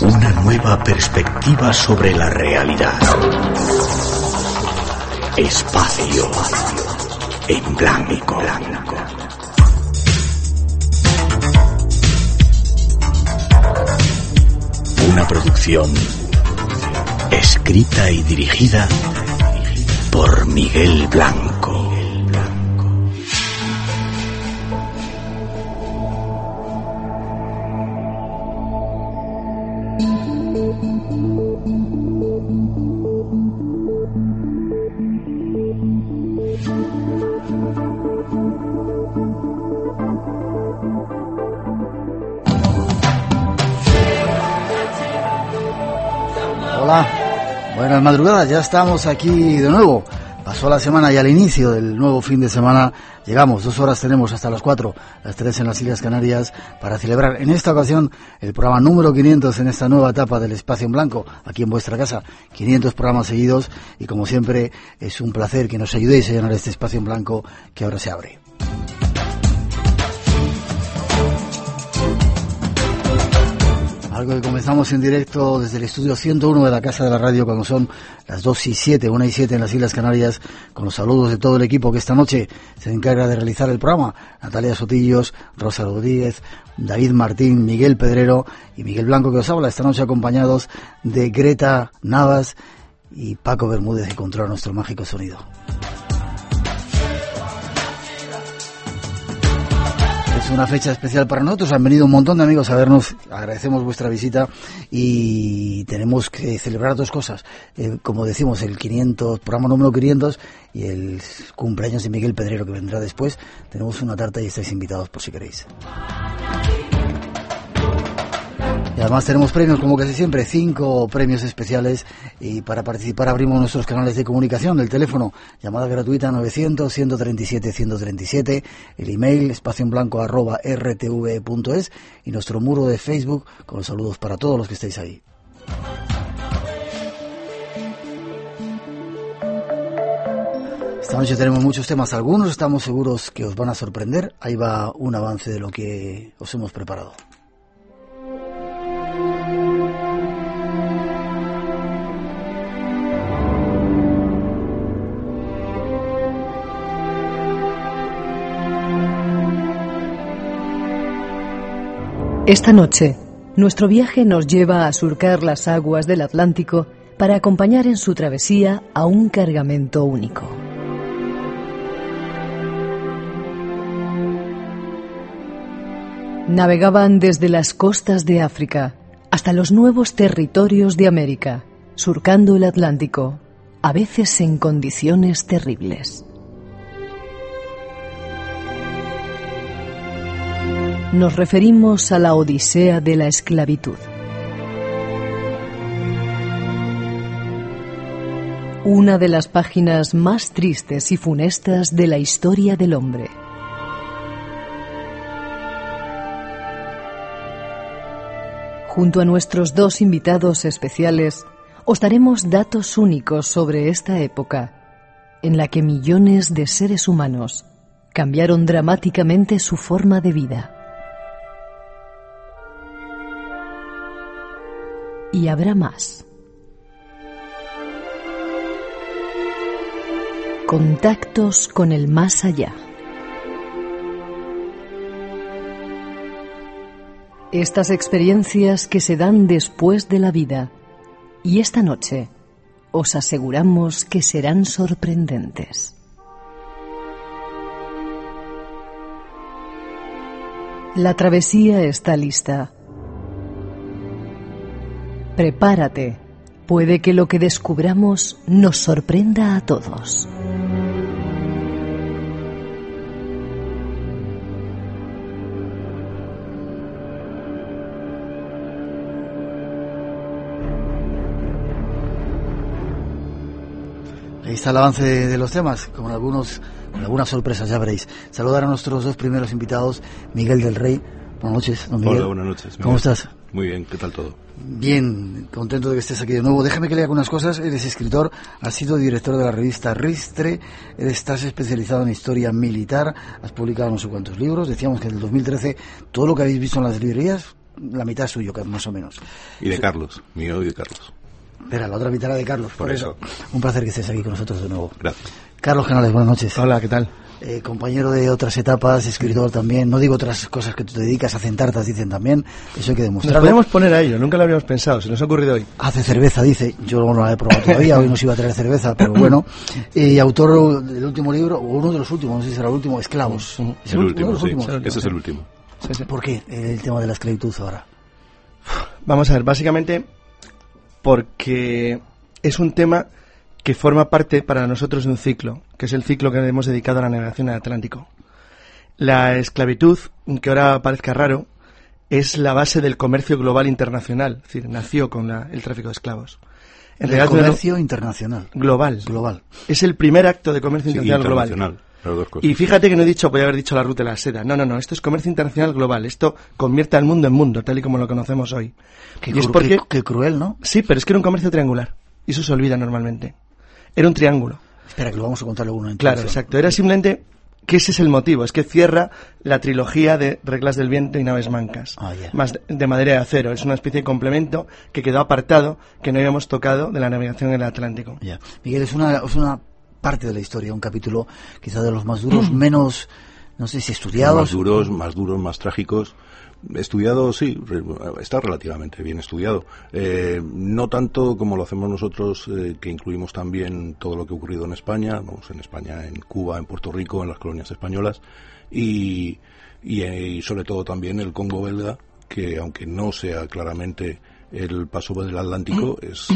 Una nueva perspectiva sobre la realidad. Espacio en blanco. Una producción escrita y dirigida por Miguel Blanco. Buenas madrugadas, ya estamos aquí de nuevo. Pasó la semana y al inicio del nuevo fin de semana llegamos, dos horas tenemos hasta las cuatro, las tres en las Islas Canarias, para celebrar en esta ocasión el programa número 500 en esta nueva etapa del Espacio en Blanco, aquí en vuestra casa. 500 programas seguidos y como siempre es un placer que nos ayudéis a llenar este espacio en blanco que ahora se abre. Algo que comenzamos en directo desde el estudio 101 de la Casa de la Radio cuando son las 2 y 7, 1 y 7 en las Islas Canarias, con los saludos de todo el equipo que esta noche se encarga de realizar el programa. Natalia Sotillos, Rosa Rodríguez, David Martín, Miguel Pedrero y Miguel Blanco que os habla esta noche acompañados de Greta Navas y Paco Bermúdez que controla nuestro mágico sonido. Es una fecha especial para nosotros. Han venido un montón de amigos a vernos. Agradecemos vuestra visita y tenemos que celebrar dos cosas. Como decimos, el 500, programa número 500 y el cumpleaños de Miguel Pedrero que vendrá después. Tenemos una tarta y estáis invitados por si queréis. Y además tenemos premios, como casi siempre, cinco premios especiales. Y para participar abrimos nuestros canales de comunicación, el teléfono, llamada gratuita 900-137-137, el email espacio en blanco arroba rtv.es y nuestro muro de Facebook con saludos para todos los que estáis ahí. Esta noche tenemos muchos temas, algunos estamos seguros que os van a sorprender. Ahí va un avance de lo que os hemos preparado. Esta noche, nuestro viaje nos lleva a surcar las aguas del Atlántico para acompañar en su travesía a un cargamento único. Navegaban desde las costas de África hasta los nuevos territorios de América, surcando el Atlántico, a veces en condiciones terribles. Nos referimos a la Odisea de la esclavitud. Una de las páginas más tristes y funestas de la historia del hombre. Junto a nuestros dos invitados especiales, os daremos datos únicos sobre esta época, en la que millones de seres humanos cambiaron dramáticamente su forma de vida. Y habrá más. Contactos con el más allá. Estas experiencias que se dan después de la vida y esta noche os aseguramos que serán sorprendentes. La travesía está lista. Prepárate, puede que lo que descubramos nos sorprenda a todos. está el avance de, los temas, con algunos, algunas sorpresas, ya veréis. Saludar a nuestros dos primeros invitados, Miguel del Rey. Buenas noches, don Miguel. Hola, buenas noches. ¿Cómo estás? Muy bien, ¿qué tal todo? Bien, contento de que estés aquí de nuevo. Déjame que lea algunas cosas. Eres escritor, has sido director de la revista Ristre, estás especializado en historia militar, has publicado no sé cuántos libros. Decíamos que en el 2013 todo lo que habéis visto en las librerías, la mitad es suyo, más o menos. Y de Carlos, mío y de Carlos. Espera, la otra mitad era de Carlos. Por, eso. Un placer que estés aquí con nosotros de nuevo. Gracias. Carlos Canales, buenas noches. Hola, ¿qué tal? Eh, compañero de otras etapas, escritor también. No digo otras cosas que tú te dedicas, a tartas, dicen también. Eso hay que demostrarlo. Nos podemos poner a ello, nunca lo habíamos pensado, se nos ha ocurrido hoy. Hace cerveza, dice. Yo no la he probado todavía, hoy nos iba a traer cerveza, pero bueno. Y autor del último libro, o uno de los últimos, no sé si será el último, Esclavos. ¿Es el, último, sí, ese es el último. ¿Por qué el tema de la esclavitud ahora? Vamos a ver, básicamente porque es un tema que forma parte para nosotros de un ciclo, que es el ciclo que hemos dedicado a la navegación en el Atlántico. La esclavitud, que ahora parezca raro, es la base del comercio global internacional, es decir, nació con el tráfico de esclavos. En el comercio internacional. Global. Global. Es el primer acto de comercio internacional, global. Y fíjate que no he dicho, podría haber dicho la ruta de la seda. No, no, no, esto es comercio internacional global. Esto convierte al mundo en mundo, tal y como lo conocemos hoy. y es porque, qué cruel, ¿no? Sí, pero es que era un comercio triangular. Y eso se olvida normalmente. Era un triángulo. Espera, que lo vamos a contar luego. Claro, exacto. Era simplemente que ese es el motivo, es que cierra la trilogía de reglas del viento y naves mancas, ah, más de, madera de acero. Es una especie de complemento que quedó apartado, que no habíamos tocado de la navegación en el Atlántico. Miguel, es una, es una parte de la historia, un capítulo quizá de los más duros, menos, no sé si estudiados. Más duros, más duros, más trágicos. Estudiado, sí, está relativamente bien estudiado. Eh, no tanto como lo hacemos nosotros, eh, que incluimos también todo lo que ha ocurrido en España, vamos, en España, en Cuba, en Puerto Rico, en las colonias españolas, y, y, sobre todo también el Congo belga, que aunque no sea claramente el paso del Atlántico, es,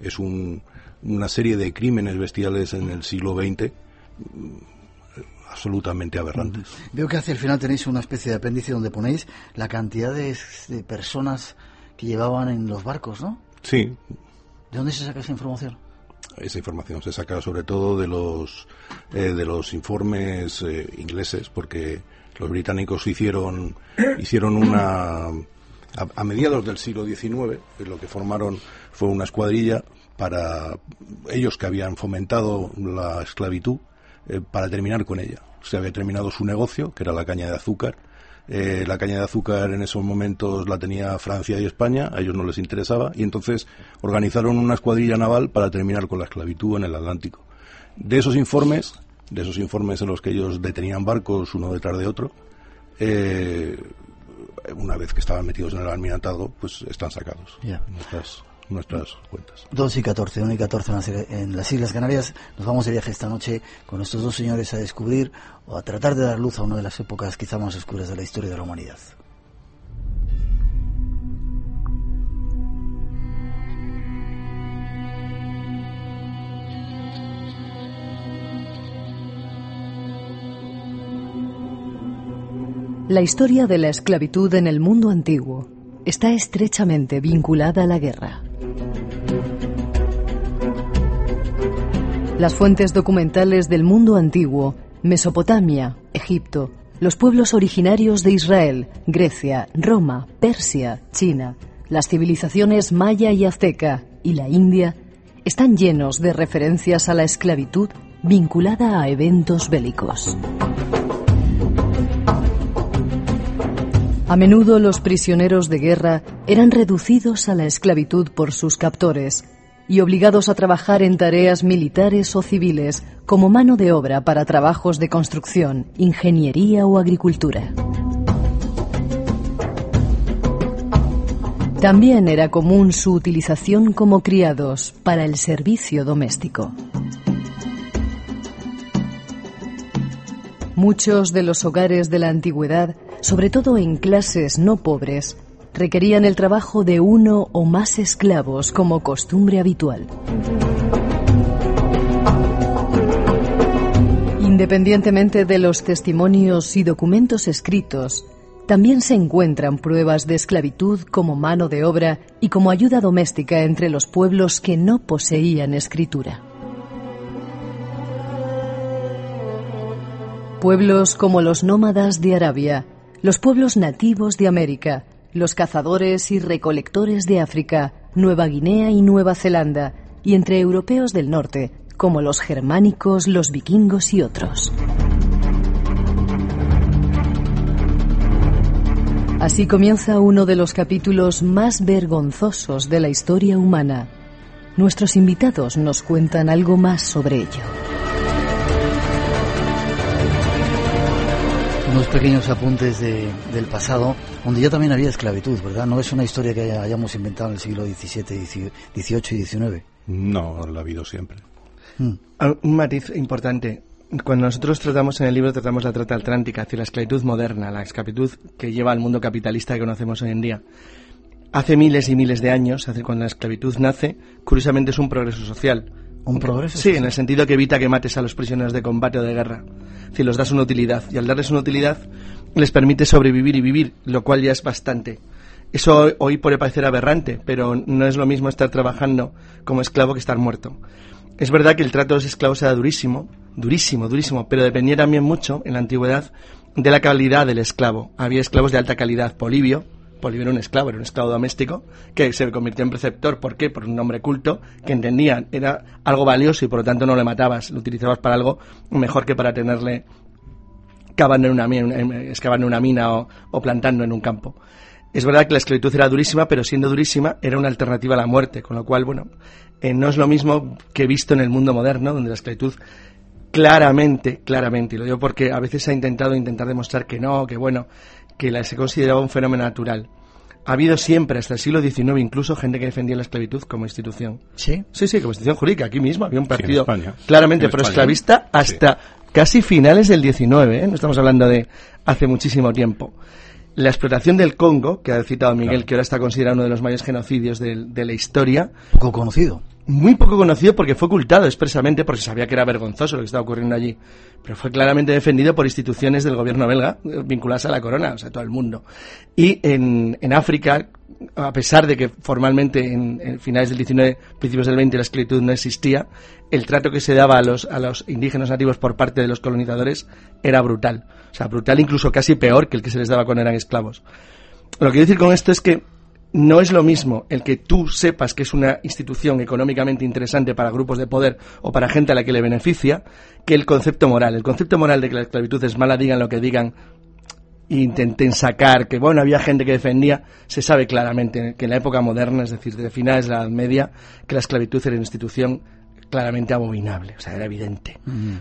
es una serie de crímenes bestiales en el siglo XX absolutamente aberrantes. Veo que hacia el final tenéis una especie de apéndice donde ponéis la cantidad de, personas que llevaban en los barcos, ¿no? Sí. ¿De dónde se saca esa información? Esa información se saca sobre todo de los eh, de los informes eh, ingleses, porque los británicos hicieron hicieron una a, mediados del siglo XIX lo que formaron fue una escuadrilla para ellos que habían fomentado la esclavitud eh, para terminar con ella. Se había terminado su negocio, que era la caña de azúcar. Eh, la caña de azúcar en esos momentos la tenía Francia y España, a ellos no les interesaba, y entonces organizaron una escuadrilla naval para terminar con la esclavitud en el Atlántico. De esos informes, de esos informes en los que ellos detenían barcos uno detrás de otro, eh, una vez que estaban metidos en el almirantado, pues están sacados nuestras cuentas. 2 y 14, 1 y 14 en las Islas Canarias. Nos vamos de viaje esta noche con estos dos señores a descubrir o a tratar de dar luz a una de las épocas quizá más oscuras de la historia de la humanidad. La historia de la esclavitud en el mundo antiguo está estrechamente vinculada a la guerra. Las fuentes documentales del mundo antiguo, Mesopotamia, Egipto, los pueblos originarios de Israel, Grecia, Roma, Persia, China, las civilizaciones maya y azteca y la India, están llenos de referencias a la esclavitud vinculada a eventos bélicos. A menudo los prisioneros de guerra eran reducidos a la esclavitud por sus captores, y obligados a trabajar en tareas militares o civiles como mano de obra para trabajos de construcción, ingeniería o agricultura. También era común su utilización como criados para el servicio doméstico. Muchos de los hogares de la antigüedad, sobre todo en clases no pobres, requerían el trabajo de uno o más esclavos como costumbre habitual. Independientemente de los testimonios y documentos escritos, también se encuentran pruebas de esclavitud como mano de obra y como ayuda doméstica entre los pueblos que no poseían escritura. Pueblos como los nómadas de Arabia, los pueblos nativos de América, los cazadores y recolectores de África, Nueva Guinea y Nueva Zelanda, y entre europeos del norte, como los germánicos, los vikingos y otros. Así comienza uno de los capítulos más vergonzosos de la historia humana. Nuestros invitados nos cuentan algo más sobre ello. Unos pequeños apuntes de- del pasado, donde ya también había esclavitud, ¿verdad? No es una historia que haya- hayamos inventado en el siglo XVII, XVIII y XIX. No, la ha habido siempre. Ah, Un matiz importante. Cuando nosotros tratamos en el libro, tratamos la trata atlántica, es decir, la esclavitud moderna, la esclavitud que lleva al mundo capitalista que conocemos hoy en día. Hace miles y miles de años, decir, cuando la esclavitud nace, curiosamente es un progreso social. ¿Un progreso Sí, en el sentido que evita que mates a los prisioneros de combate o de guerra. Decir, los das una utilidad. Y al darles una utilidad, les permite sobrevivir y vivir, lo cual ya es bastante. Eso hoy- hoy puede parecer aberrante, pero no es lo mismo estar trabajando como esclavo que estar muerto. Es verdad que el trato de los esclavos era durísimo, durísimo, durísimo, pero dependía también mucho, en la antigüedad, de la calidad del esclavo. Había esclavos de alta calidad. Polibio, Polibio era un esclavo, era un esclavo doméstico, que se convirtió en preceptor. ¿Por qué? Por un nombre culto, que entendían, era algo valioso y por lo tanto no le matabas, lo utilizabas para algo mejor que para tenerle cavando en una mina, excavando en una mina o, o plantando en un campo. Es verdad que la esclavitud era durísima, pero siendo durísima era una alternativa a la muerte, con lo cual, bueno, eh, no es lo mismo que visto en el mundo moderno, donde la esclavitud claramente, claramente, y lo digo porque a veces se ha intentado intentar demostrar que no, que bueno, que la, se consideraba un fenómeno natural. Ha habido siempre, hasta el siglo XIX, incluso gente que defendía la esclavitud como institución. ¿Sí? Sí, sí, como institución jurídica. Aquí mismo había un partido España. claramente proesclavista hasta casi finales del 19, ¿eh? no estamos hablando de hace muchísimo tiempo. La explotación del Congo, que ha citado Miguel, Claro. que ahora está considerado uno de los mayores genocidios del- de, la historia, Poco conocido. Muy poco conocido porque fue ocultado expresamente porque sabía que era vergonzoso lo que estaba ocurriendo allí, pero fue claramente defendido por instituciones del gobierno belga eh, vinculadas a la corona, o sea, todo el mundo. Y en, en África, a pesar de que formalmente en, en finales del 19, principios del 20 la esclavitud no existía, el trato que se daba a los, a los indígenas nativos por parte de los colonizadores era brutal. O sea, brutal incluso casi peor que el que se les daba cuando eran esclavos. Lo que quiero decir con esto es que no es lo mismo el que tú sepas que es una institución económicamente interesante para grupos de poder o para gente a la que le beneficia que el concepto moral. El concepto moral de que la esclavitud es mala, digan lo que digan, e intenten sacar que, bueno, había gente que defendía, se sabe claramente que en la época moderna, es decir, de finales de la Edad Media, que la esclavitud era una institución claramente abominable, o sea, era evidente.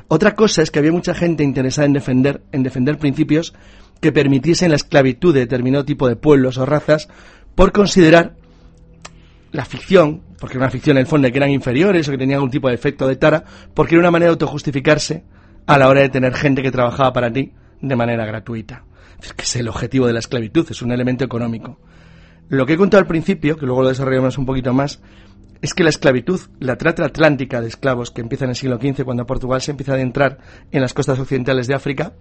Otra cosa es que había mucha gente interesada en defender, en defender principios que permitiesen la esclavitud de determinado tipo de pueblos o razas por considerar la ficción, porque era una ficción en el fondo que eran inferiores o que tenían algún tipo de efecto de tara, porque era una manera de autojustificarse a la hora de tener gente que trabajaba para ti de manera gratuita. Es que es el objetivo de la esclavitud, es un elemento económico. Lo que he contado al principio, que luego lo desarrollamos un poquito más, es que la esclavitud, la trata atlántica de esclavos que empieza en el siglo XV, cuando Portugal se empieza a adentrar en las costas occidentales de África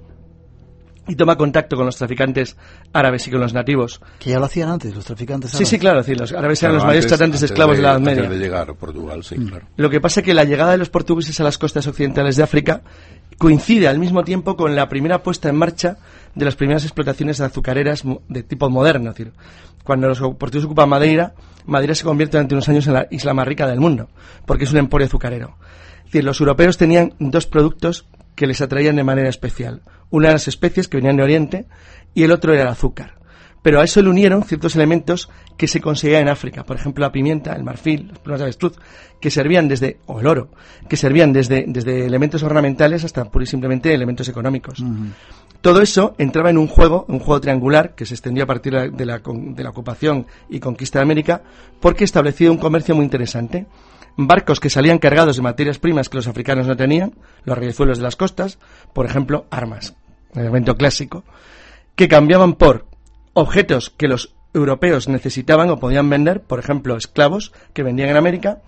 y toma contacto con los traficantes árabes y con los nativos. Que ya lo hacían antes, los traficantes. Sí, sí, árabes. claro, decir, los árabes eran Claro, los mayores antes- tratantes de esclavos de, la Edad antes Media. de llegar a Portugal, sí, claro. Lo que pasa es que la llegada de los portugueses a las costas occidentales de África coincide al mismo tiempo con la primera puesta en marcha de las primeras explotaciones azucareras de tipo moderno. Es decir, cuando los portugueses ocupan Madeira, Madeira se convierte durante unos años en la isla más rica del mundo, porque es un emporio azucarero. Es decir, los europeos tenían dos productos que les atraían de manera especial. Una eran las especies que venían de Oriente y el otro era el azúcar. Pero a eso le unieron ciertos elementos que se conseguían en África, por ejemplo la pimienta, el marfil, las plumas de avestruz, que servían desde, o el oro, que servían desde, desde elementos ornamentales hasta pura y simplemente elementos económicos. Todo eso entraba en un juego, un juego triangular que se extendió a partir de la, de la de la ocupación y conquista de América, porque establecía un comercio muy interesante. Barcos que salían cargados de materias primas que los africanos no tenían, los riezuelos de las costas, por ejemplo, armas, un elemento clásico, que cambiaban por objetos que los europeos necesitaban o podían vender, por ejemplo, esclavos que vendían en América,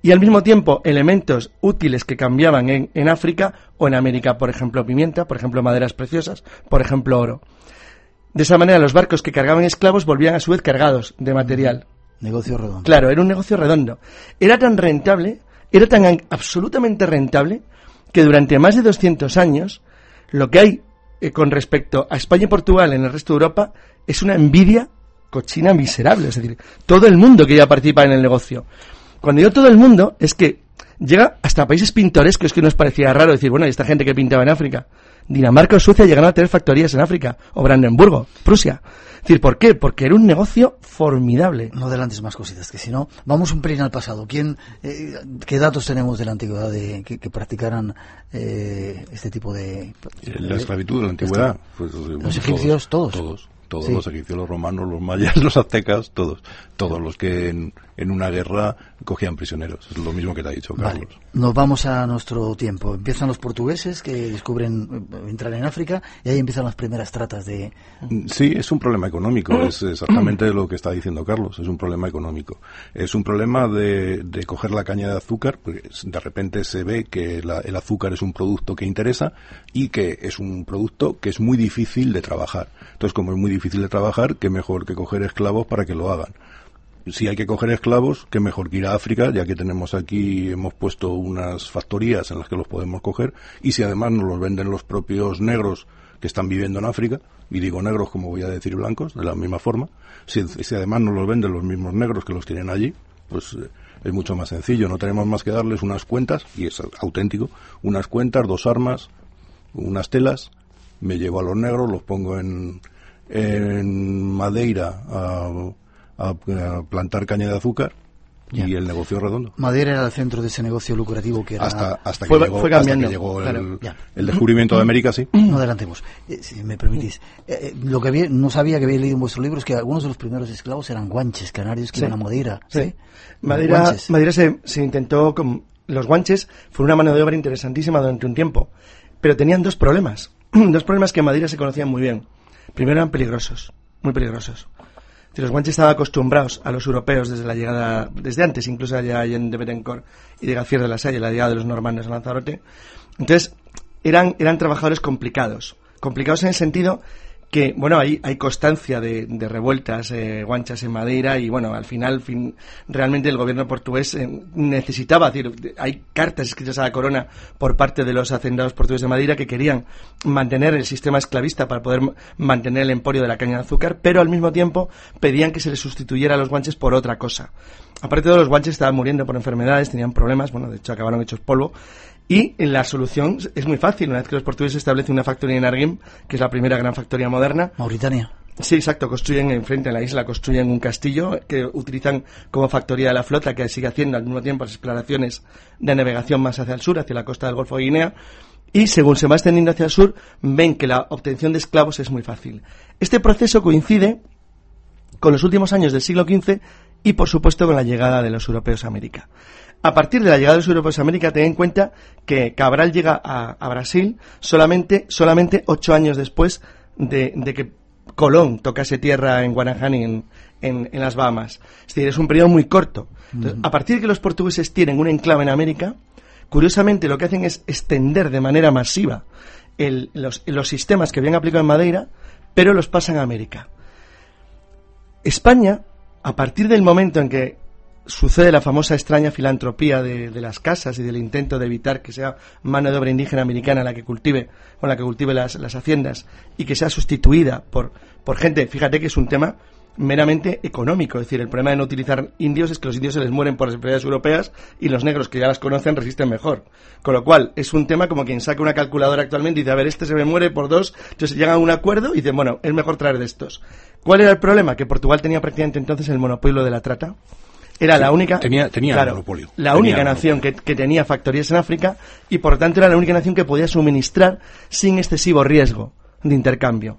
y al mismo tiempo elementos útiles que cambiaban en, en África o en América, por ejemplo, pimienta, por ejemplo, maderas preciosas, por ejemplo, oro. De esa manera, los barcos que cargaban esclavos volvían a su vez cargados de material. Negocio redondo. Claro, era un negocio redondo. Era tan rentable, era tan an- absolutamente rentable, que durante más de 200 años Lo que hay eh, con respecto a España y Portugal en el resto de Europa es una envidia cochina miserable. Es decir, todo el mundo que ya participa en el negocio. Cuando digo todo el mundo, es que llega hasta países pintorescos que nos parecía raro decir, bueno, ¿y esta gente que pintaba en África? Dinamarca o Suecia llegaron a tener factorías en África, o Brandenburgo, Prusia. Es decir, ¿por qué? Porque era un negocio formidable. No adelantes más cositas, que si no, vamos un pelín al pasado. ¿Quién, eh, ¿Qué datos tenemos de la antigüedad de, que, que practicaran eh, este tipo de... La esclavitud de la antigüedad. Pues, los egipcios, todos. Todos. Todos los egipcios, los romanos, los mayas, los aztecas, todos. Todos los que en, en una guerra cogían prisioneros. Es lo mismo que te ha dicho Carlos. Vale. Nos vamos a nuestro tiempo. Empiezan los portugueses que descubren eh, entrar en África y ahí empiezan las primeras tratas de... Sí, es un problema económico. Es exactamente lo que está diciendo Carlos. Es un problema económico. Es un problema de, de coger la caña de azúcar. Porque de repente se ve que la, el azúcar es un producto que interesa y que es un producto que es muy difícil de trabajar. Entonces, como es muy difícil de trabajar, qué mejor que coger esclavos para que lo hagan. Si hay que coger esclavos, qué mejor que ir a África, ya que tenemos aquí, hemos puesto unas factorías en las que los podemos coger, y si además nos los venden los propios negros que están viviendo en África, y digo negros como voy a decir blancos, de la misma forma, si, si además nos los venden los mismos negros que los tienen allí, pues eh, es mucho más sencillo, no tenemos más que darles unas cuentas, y es auténtico, unas cuentas, dos armas, unas telas, me llevo a los negros, los pongo en, en Madeira a, a, a plantar caña de azúcar Ya. y el negocio redondo. Madeira era el centro de ese negocio lucrativo que era... Hasta, hasta, Fue- que llegó, fue hasta cambiando, que llegó claro, el, descubrimiento de América, sí. No adelantemos. Eh, si me permitís. Eh, eh, lo que había, no sabía que había leído en vuestro libro es que algunos de los primeros esclavos eran guanches canarios que Sí. iban a Madeira. Sí. ¿sí? Madeira, Guanches. Madeira se, se intentó con los guanches, fue una mano de obra interesantísima durante un tiempo, pero tenían dos problemas, dos problemas que en Madeira se conocían muy bien. Primero eran peligrosos, muy peligrosos. Los guanches estaban acostumbrados a los europeos desde la llegada, desde antes, incluso la llegada de Betancourt y de Gacier de la Salle, la llegada de los normandos a Lanzarote. Entonces, eran, eran trabajadores complicados. Complicados en el sentido que, bueno, hay, hay constancia de, de revueltas eh, guanchas en Madeira y, bueno, al final, fin, realmente el gobierno portugués eh, necesitaba, es decir, hay cartas escritas a la corona por parte de los hacendados portugueses de Madeira que querían mantener el sistema esclavista para poder mantener el emporio de la caña de azúcar, pero al mismo tiempo pedían que se les sustituyera a los guanches por otra cosa. Aparte de los guanches estaban muriendo por enfermedades, tenían problemas, bueno, de hecho acabaron hechos polvo. Y la solución es muy fácil. Una vez que los portugueses establecen una factoría en Arguim, que es la primera gran factoría moderna, Mauritania. Sí, exacto. Construyen enfrente de la isla, construyen un castillo que utilizan como factoría de la flota que sigue haciendo al mismo tiempo las exploraciones de navegación más hacia el sur, hacia la costa del Golfo de Guinea. Y según se va extendiendo hacia el sur, ven que la obtención de esclavos es muy fácil. Este proceso coincide con los últimos años del siglo XV y, por supuesto, con la llegada de los europeos a América. A partir de la llegada de los europeos a América, ten en cuenta que Cabral llega a, a Brasil solamente, solamente ocho años después de, de que Colón tocase tierra en Guanahani, en, en, en las Bahamas. Es decir, es un periodo muy corto. Entonces, a partir de que los portugueses tienen un enclave en América, curiosamente lo que hacen es extender de manera masiva el- los, los sistemas que habían aplicado en Madeira, pero los pasan a América. España, a partir del momento en que sucede la famosa extraña filantropía de, las casas y del intento de evitar que sea mano de obra indígena americana la que cultive, con la que cultive las, las haciendas y que sea sustituida por, por gente, fíjate que es un tema meramente económico, es decir, el problema de no utilizar indios es que los indios se les mueren por las enfermedades europeas y los negros que ya las conocen resisten mejor. Con lo cual, es un tema como quien saca una calculadora actualmente y dice, a ver, este se me muere por dos, entonces llegan a un acuerdo y dicen, bueno, es mejor traer de estos. ¿Cuál era el problema? Que Portugal tenía prácticamente entonces el monopolio de la trata. Era la única. tenía- tenía claro, monopolio. La Tenía única el nación que, que tenía factorías en África y por lo tanto era la única nación que podía suministrar sin excesivo riesgo de intercambio.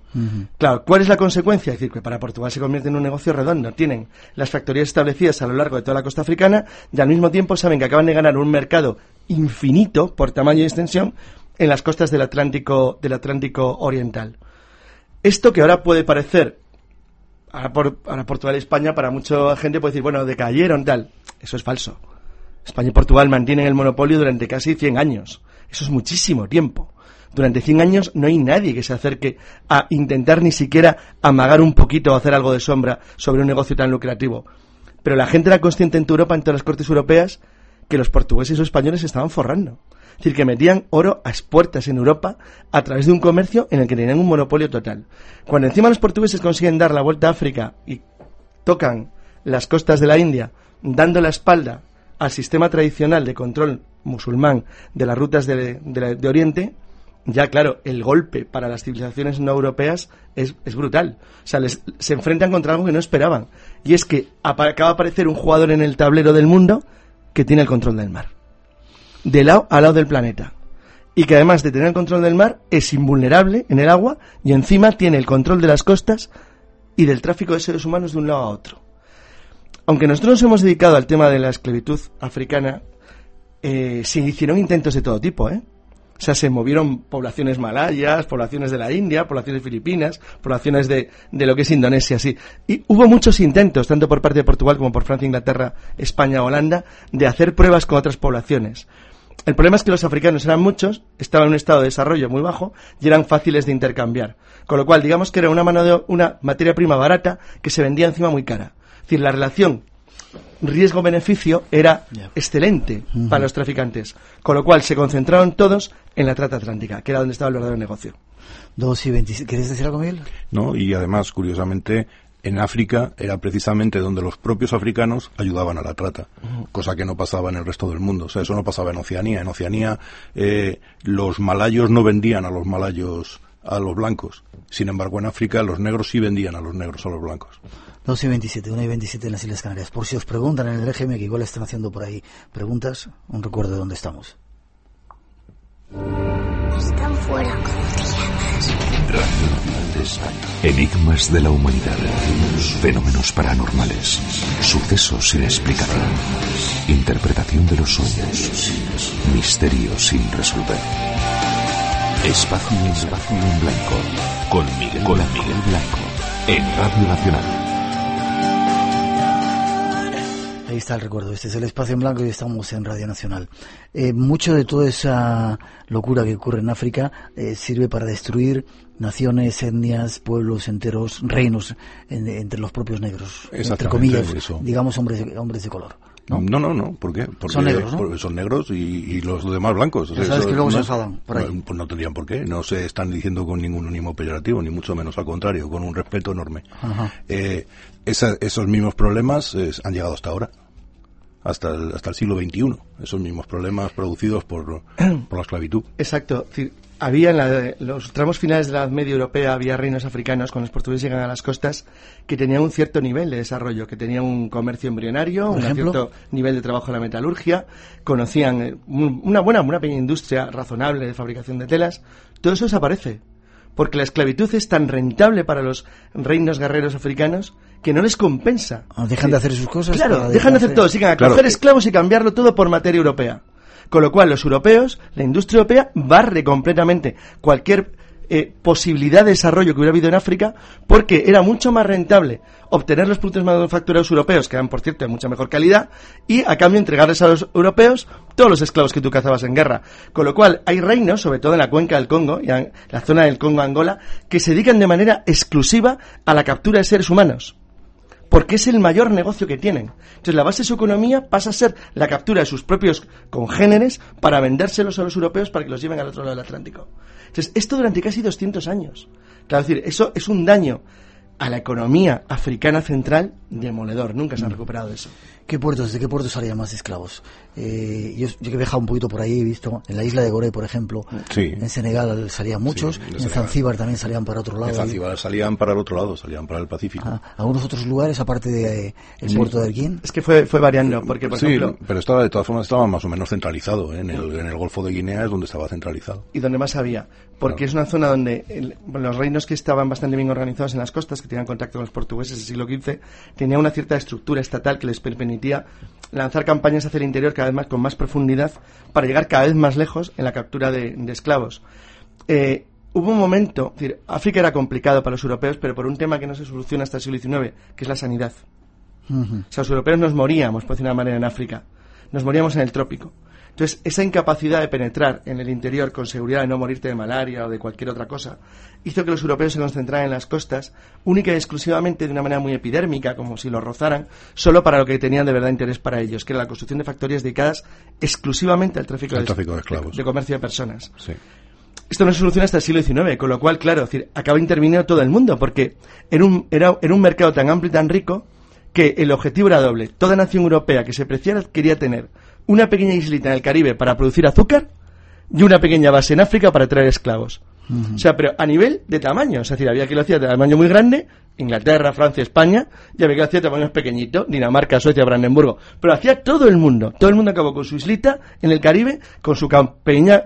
Claro, ¿cuál es la consecuencia? Es decir, que para Portugal se convierte en un negocio redondo. Tienen las factorías establecidas a lo largo de toda la costa africana y al mismo tiempo saben que acaban de ganar un mercado infinito por tamaño y extensión en las costas del Atlántico, del Atlántico Oriental. Esto que ahora puede parecer ahora, por, ahora Portugal y España, para mucha gente puede decir, bueno, decayeron, tal. Eso es falso. España y Portugal mantienen el monopolio durante casi 100 años. Eso es muchísimo tiempo. Durante 100 años no hay nadie que se acerque a intentar ni siquiera amagar un poquito o hacer algo de sombra sobre un negocio tan lucrativo. Pero la gente era consciente en Europa, en todas las cortes europeas, que los portugueses los españoles estaban forrando. Es decir, que metían oro a expuertas en Europa a través de un comercio en el que tenían un monopolio total. Cuando encima los portugueses consiguen dar la vuelta a África y tocan las costas de la India, dando la espalda al sistema tradicional de control musulmán de las rutas de, de Oriente, ya claro, el golpe para las civilizaciones no europeas es, brutal. O sea, les, se enfrentan contra algo que no esperaban. Y es que acaba de aparecer un jugador en el tablero del mundo que tiene el control del mar. De lado a lado del planeta. Y que además de tener el control del mar, es invulnerable en el agua y encima tiene el control de las costas y del tráfico de seres humanos de un lado a otro. Aunque nosotros nos hemos dedicado al tema de la esclavitud africana, eh, se hicieron intentos de todo tipo, ¿eh? O sea, se movieron poblaciones malayas, poblaciones de la India, poblaciones filipinas, poblaciones de, de lo que es Indonesia, sí. Y hubo muchos intentos, tanto por parte de Portugal como por Francia, Inglaterra, España, Holanda, de hacer pruebas con otras poblaciones. El problema es que los africanos eran muchos, estaban en un estado de desarrollo muy bajo y eran fáciles de intercambiar. Con lo cual, digamos que era una mano de, una materia prima barata que se vendía encima muy cara. Es decir, la relación riesgo-beneficio era excelente para los traficantes. Con lo cual se concentraron todos en la trata atlántica, que era donde estaba el verdadero negocio. Dos y ¿Quieres decir algo, Miguel? No, y además, curiosamente, en África era precisamente donde los propios africanos ayudaban a la trata, cosa que no pasaba en el resto del mundo. O sea, eso no pasaba en Oceanía. En Oceanía eh, los malayos no vendían a los malayos a los blancos. Sin embargo, en África los negros sí vendían a los negros a los blancos. 2 y 27, 1 y 27 en las Islas Canarias. Por si os preguntan en el EGM, que igual están haciendo por ahí preguntas, un recuerdo de dónde estamos. Están fuera. Enigmas de la humanidad. Fenómenos paranormales. Sucesos sin explicación. Interpretación de los sueños. Misterios sin resolver. Espacio, espacio en blanco. Con Miguel, con Miguel Blanco. En Radio Nacional. Ahí está el recuerdo. Este es el espacio en blanco y estamos en Radio Nacional. Eh, mucho de toda esa locura que ocurre en África eh, sirve para destruir naciones, etnias, pueblos enteros, reinos entre los propios negros, entre comillas, digamos hombres, hombres de color. ¿No? no, no, ¿Por qué? Porque son negros, ¿no? Son negros y, los demás blancos. sabes que luego se enfadan por ahí. Pues no tendrían por qué. No se están diciendo con ningún ánimo peyorativo, ni mucho menos al contrario, con un respeto enorme. Eh, esos mismos problemas han llegado hasta ahora hasta el, hasta el siglo XXI, esos mismos problemas producidos por, por la esclavitud. Exacto. Había en los tramos finales de la Edad Media Europea, había reinos africanos, cuando los portugueses llegan a las costas, que tenían un cierto nivel de desarrollo, que tenían un comercio embrionario, un cierto nivel de trabajo en la metalurgia, conocían eh, una buena, una pequeña industria razonable de fabricación de telas. Todo eso desaparece porque la esclavitud es tan rentable para los reinos guerreros africanos que no les compensa. Ah, dejan de hacer sus cosas. Claro, dejan de hacer todo, sigan a coger esclavos y cambiarlo todo por materia europea. Con lo cual los europeos, la industria europea barre completamente cualquier eh, posibilidad de desarrollo que hubiera habido en África porque era mucho más rentable obtener los productos manufacturados europeos, que eran, por cierto, de mucha mejor calidad, y a cambio entregarles a los europeos todos los esclavos que tú cazabas en guerra. Con lo cual, hay reinos, sobre todo en la cuenca del Congo y en la zona del Congo-Angola, que se dedican de manera exclusiva a la captura de seres humanos porque es el mayor negocio que tienen. Entonces la base de su economía pasa a ser la captura de sus propios congéneres para vendérselos a los europeos para que los lleven al otro lado del Atlántico. Entonces esto durante casi 200 años. Claro, es decir, eso es un daño a la economía africana central demoledor. Nunca se han recuperado eso. ¿Qué puertos, ¿De qué puertos salían más esclavos? Eh, yo, yo, que he viajado un poquito por ahí, he visto en la isla de Goré, por ejemplo, en Senegal salían muchos, en Zanzíbar también salían para otro lado. En Zanzíbar salían para el otro lado, salían para el Pacífico. Ah, ¿Algunos otros lugares, aparte de eh, el puerto de Erguín? Es que fue, fue variando, porque por sí, pero estaba, de todas formas estaba más o menos centralizado, ¿eh? en, el, en el Golfo de Guinea es donde estaba centralizado. Y donde más había, porque es una zona donde los reinos que estaban bastante bien organizados en las costas, que tenían contacto con los portugueses en el siglo XV, tenían una cierta estructura estatal que les permitía lanzar campañas hacia el interior cada vez más con más profundidad para llegar cada vez más lejos en la captura de, esclavos. Eh, hubo un momento, es decir, África era complicado para los europeos, pero por un tema que no se soluciona hasta el siglo XIX, que es la sanidad. O sea, los europeos nos moríamos, por decir una manera, en África. Nos moríamos en el trópico. Entonces, esa incapacidad de penetrar en el interior con seguridad de no morirte de malaria o de cualquier otra cosa, hizo que los europeos se concentraran en las costas única y exclusivamente de una manera muy epidérmica, como si lo rozaran, solo para lo que tenían de verdad interés para ellos, que era la construcción de factorías dedicadas exclusivamente al tráfico, de, tráfico de esclavos. de comercio de personas. Sí. Esto no se soluciona hasta el siglo XIX, con lo cual, claro, es decir, acaba interviniendo todo el mundo, porque era un, era, era un mercado tan amplio y tan rico que el objetivo era doble. Toda nación europea que se preciara quería tener una pequeña islita en el Caribe para producir azúcar y una pequeña base en África para traer esclavos. O sea, pero a nivel de tamaño, es decir, había que lo hacía de tamaño muy grande, Inglaterra, Francia, España, y había que lo hacía de tamaño pequeñito, Dinamarca, Suecia, Brandenburgo. Pero hacía todo el mundo. Todo el mundo acabó con su islita en el Caribe, con su pequeña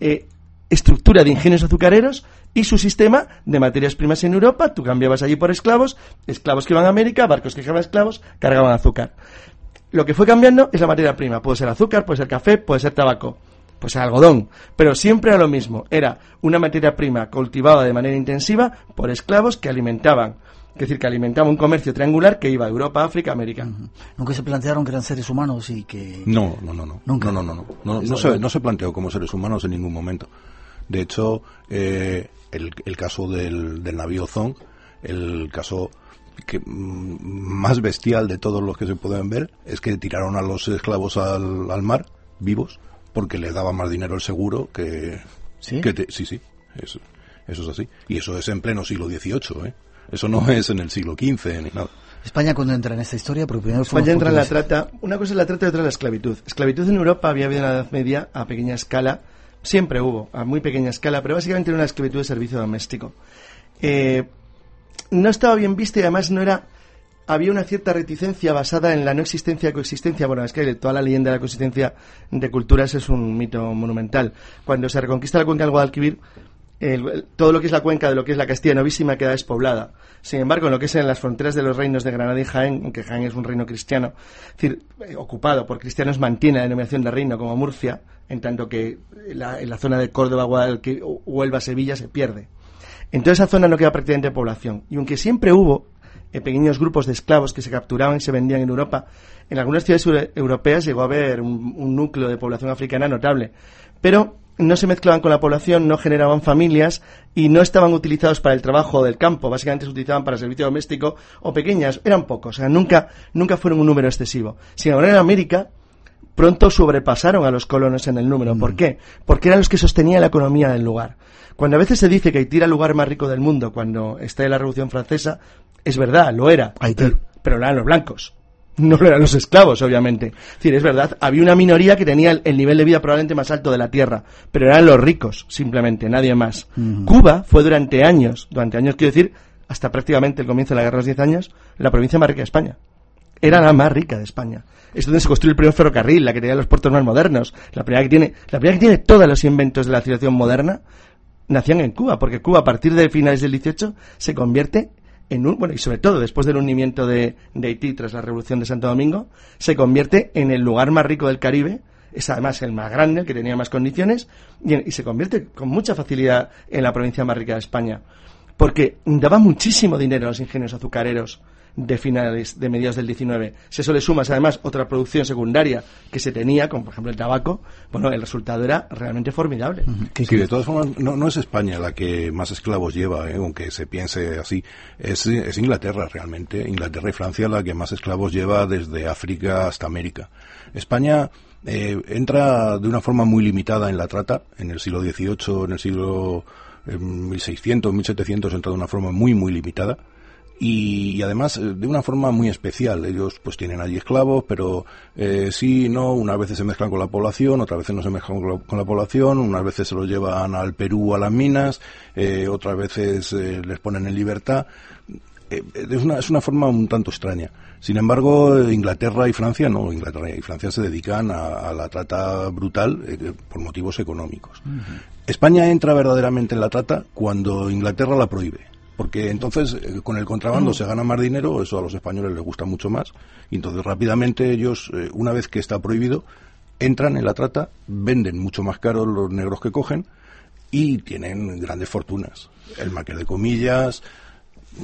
eh, estructura de ingenios azucareros y su sistema de materias primas en Europa. Tú cambiabas allí por esclavos, esclavos que iban a América, barcos que llevaban esclavos, cargaban azúcar. Lo que fue cambiando es la materia prima. Puede ser azúcar, puede ser café, puede ser tabaco, puede ser algodón. Pero siempre era lo mismo. Era una materia prima cultivada de manera intensiva por esclavos que alimentaban. Es decir, que alimentaba un comercio triangular que iba a Europa, África, América. Nunca se plantearon que eran seres humanos y que... No, no, no, no. Nunca. No, no, no. No, no, no se, no se planteó como seres humanos en ningún momento. De hecho, eh, el, el caso del, del navío Zong, el caso que mm, más bestial de todos los que se pueden ver, es que tiraron a los esclavos al, al mar, vivos, porque les daba más dinero el seguro que... ¿Sí? que te- sí, sí, eso, eso es así. Y eso es en pleno siglo XVIII, ¿eh? Eso no es en el siglo XV ni nada. España cuando entra en esta historia, porque primero España entra en la trata. Una cosa es la trata y otra es la esclavitud. Esclavitud en Europa había habido en la Edad Media a pequeña escala. Siempre hubo, a muy pequeña escala, pero básicamente era una esclavitud de servicio doméstico. Eh, no estaba bien vista y además no era. Había una cierta reticencia basada en la no existencia coexistencia. Bueno, es que toda la leyenda de la coexistencia de culturas es un mito monumental. Cuando se reconquista la cuenca del Guadalquivir, el- todo lo que es la cuenca de lo que es la Castilla Novísima queda despoblada. Sin embargo, en lo que es en las fronteras de los reinos de Granada y Jaén, aunque Jaén es un reino cristiano, es decir, eh, ocupado por cristianos, mantiene la denominación de reino como Murcia, en tanto que la- en la zona de Córdoba, Guadalquivir, Huelva, Sevilla se pierde. En toda esa zona no queda prácticamente población. Y aunque siempre hubo eh, pequeños grupos de esclavos que se capturaban y se vendían en Europa, en algunas ciudades euro- europeas llegó a haber un, un núcleo de población africana notable. Pero no se mezclaban con la población, no generaban familias y no estaban utilizados para el trabajo del campo. Básicamente se utilizaban para servicio doméstico o pequeñas. Eran pocos. O sea, nunca, nunca fueron un número excesivo. Sin embargo, en América, pronto sobrepasaron a los colonos en el número. ¿Por qué? Porque eran los que sostenían la economía del lugar. Cuando a veces se dice que Haití era el lugar más rico del mundo cuando está la Revolución Francesa, es verdad, lo era. Haití. Pero, pero lo eran los blancos. No lo eran los esclavos, obviamente. Es decir, es verdad, había una minoría que tenía el, el nivel de vida probablemente más alto de la tierra, pero eran los ricos, simplemente, nadie más. Cuba fue durante años, durante años quiero decir, hasta prácticamente el comienzo de la guerra de los 10 años, la provincia más rica de España era la más rica de España. Es donde se construyó el primer ferrocarril, la que tenía los puertos más modernos, la primera que tiene, la primera que tiene todos los inventos de la civilización moderna, nacían en Cuba, porque Cuba a partir de finales del 18 se convierte en un, bueno, y sobre todo después del unimiento de, de Haití tras la revolución de Santo Domingo, se convierte en el lugar más rico del Caribe, es además el más grande, el que tenía más condiciones, y, y se convierte con mucha facilidad en la provincia más rica de España. Porque daba muchísimo dinero a los ingenios azucareros de finales de mediados del 19. Si eso le sumas además otra producción secundaria que se tenía, como por ejemplo el tabaco, bueno, el resultado era realmente formidable. Sí, de todas formas, no, no es España la que más esclavos lleva, ¿eh? aunque se piense así. Es, es Inglaterra realmente. Inglaterra y Francia la que más esclavos lleva desde África hasta América. España eh, entra de una forma muy limitada en la trata. En el siglo XVIII, en el siglo eh, 1600, 1700 entra de una forma muy, muy limitada y, y además eh, de una forma muy especial. Ellos pues tienen allí esclavos, pero eh, sí, no, unas veces se mezclan con la población, otras veces no se mezclan con la, con la población, unas veces se los llevan al Perú a las minas, eh, otras veces eh, les ponen en libertad. Eh, es, una, es una forma un tanto extraña. Sin embargo, Inglaterra y Francia no, Inglaterra y Francia se dedican a, a la trata brutal eh, por motivos económicos. España entra verdaderamente en la trata cuando Inglaterra la prohíbe. Porque entonces eh, con el contrabando se gana más dinero, eso a los españoles les gusta mucho más, y entonces rápidamente ellos, eh, una vez que está prohibido, entran en la trata, venden mucho más caro los negros que cogen y tienen grandes fortunas. El maquer de comillas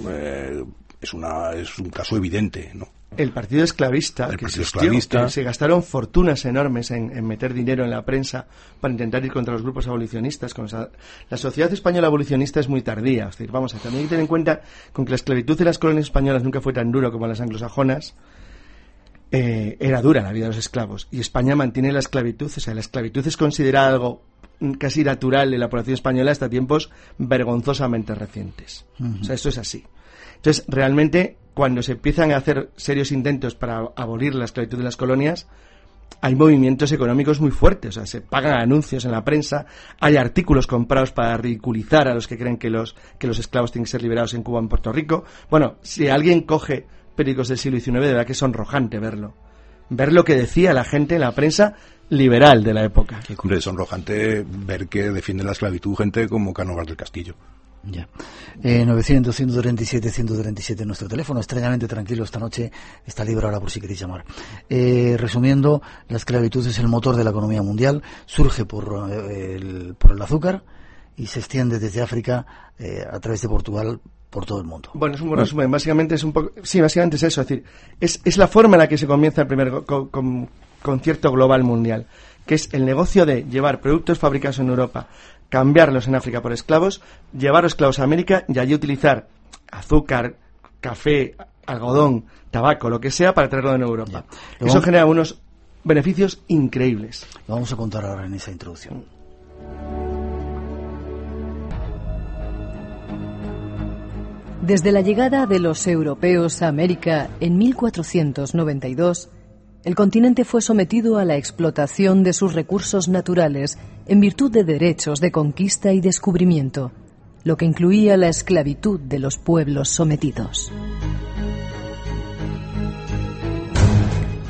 eh, es, una, es un caso evidente, ¿no? El partido esclavista, El que partido existió, esclavista. que se gastaron fortunas enormes en, en meter dinero en la prensa para intentar ir contra los grupos abolicionistas. con esa- la sociedad española abolicionista es muy tardía. Es decir, vamos a también hay que tener en cuenta con que la esclavitud de las colonias españolas nunca fue tan duro como las anglosajonas. eh, era dura la vida de los esclavos y España mantiene la esclavitud, o sea, la esclavitud es considerada algo casi natural en la población española hasta tiempos vergonzosamente recientes. O sea, esto es así. Entonces, realmente, cuando se empiezan a hacer serios intentos para abolir la esclavitud de las colonias, hay movimientos económicos muy fuertes. O sea, se pagan anuncios en la prensa, hay artículos comprados para ridiculizar a los que creen que los, que los esclavos tienen que ser liberados en Cuba o en Puerto Rico. Bueno, si alguien coge periódicos del siglo XIX, de verdad que es sonrojante verlo. Ver lo que decía la gente en la prensa liberal de la época. Es sonrojante ver que defiende la esclavitud gente como Cánovas del Castillo. Ya. Eh, 900, 137, 137 nuestro teléfono. Extrañamente tranquilo esta noche. Está libre ahora por si queréis llamar. Eh, resumiendo, la esclavitud es el motor de la economía mundial. Surge por, eh, el, por el azúcar y se extiende desde África eh, a través de Portugal por todo el mundo. Bueno, es un buen resumen. Básicamente es un poco. Sí, básicamente es eso. Es decir, es, es la forma en la que se comienza el primer co- con- concierto global mundial, que es el negocio de llevar productos fabricados en Europa, cambiarlos en África por esclavos, llevar los esclavos a América y allí utilizar azúcar, café, algodón, tabaco, lo que sea, para traerlo en Europa. Eso genera unos beneficios increíbles. Lo vamos a contar ahora en esa introducción. Desde la llegada de los europeos a América en 1492, el continente fue sometido a la explotación de sus recursos naturales en virtud de derechos de conquista y descubrimiento, lo que incluía la esclavitud de los pueblos sometidos.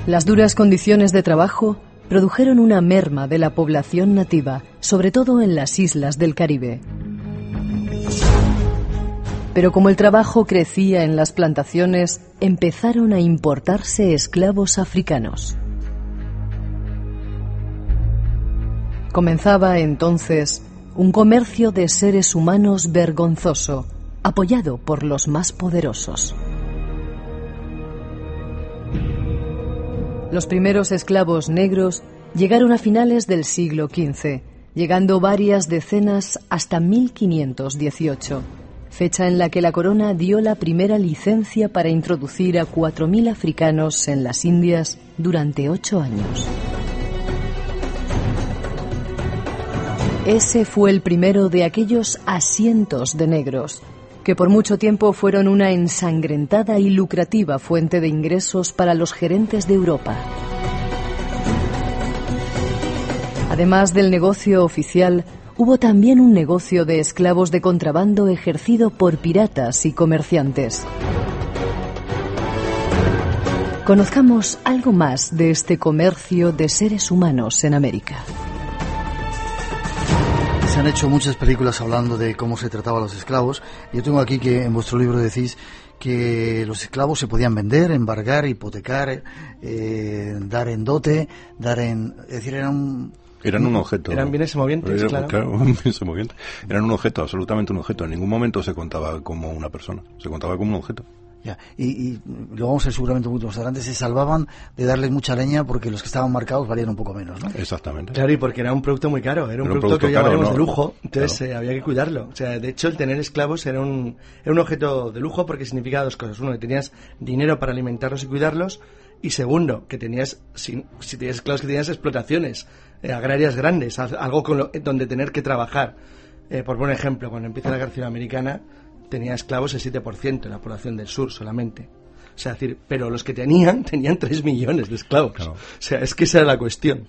Las duras condiciones de trabajo produjeron una merma de la población nativa, sobre todo en las islas del Caribe. Pero como el trabajo crecía en las plantaciones, empezaron a importarse esclavos africanos. Comenzaba entonces un comercio de seres humanos vergonzoso, apoyado por los más poderosos. Los primeros esclavos negros llegaron a finales del siglo XV, llegando varias decenas hasta 1518, fecha en la que la corona dio la primera licencia para introducir a 4.000 africanos en las Indias durante ocho años. Ese fue el primero de aquellos asientos de negros, que por mucho tiempo fueron una ensangrentada y lucrativa fuente de ingresos para los gerentes de Europa. Además del negocio oficial, hubo también un negocio de esclavos de contrabando ejercido por piratas y comerciantes. Conozcamos algo más de este comercio de seres humanos en América. Se han hecho muchas películas hablando de cómo se trataba a los esclavos. Yo tengo aquí que en vuestro libro decís que los esclavos se podían vender, embargar, hipotecar, eh, dar en dote, dar en... Es decir, eran un... Eran un objeto. Eran bienes movientes, Era- claro. bienes movientes. Eran un objeto, absolutamente un objeto. En ningún momento se contaba como una persona. Se contaba como un objeto. Ya, y, y lo vamos a ver seguramente mucho más adelante, se salvaban de darles mucha leña porque los que estaban marcados valían un poco menos, ¿no? Exactamente. Claro, y porque era un producto muy caro, era un, Era un producto, producto que caro, llamaremos ¿no? de lujo, entonces Claro. eh, había que cuidarlo. O sea, de hecho, el tener esclavos era un, era un objeto de lujo porque significaba dos cosas. Uno, que tenías dinero para alimentarlos y cuidarlos, y segundo, que tenías, si, si tenías esclavos, que tenías explotaciones eh, agrarias grandes, al- algo con lo- donde tener que trabajar. Eh, por buen ejemplo, cuando empieza la guerra civil americana, tenía esclavos el 7% de la población del sur solamente. O sea, es decir, pero los que tenían, tenían 3 millones de esclavos. Claro. O sea, es que esa era la cuestión.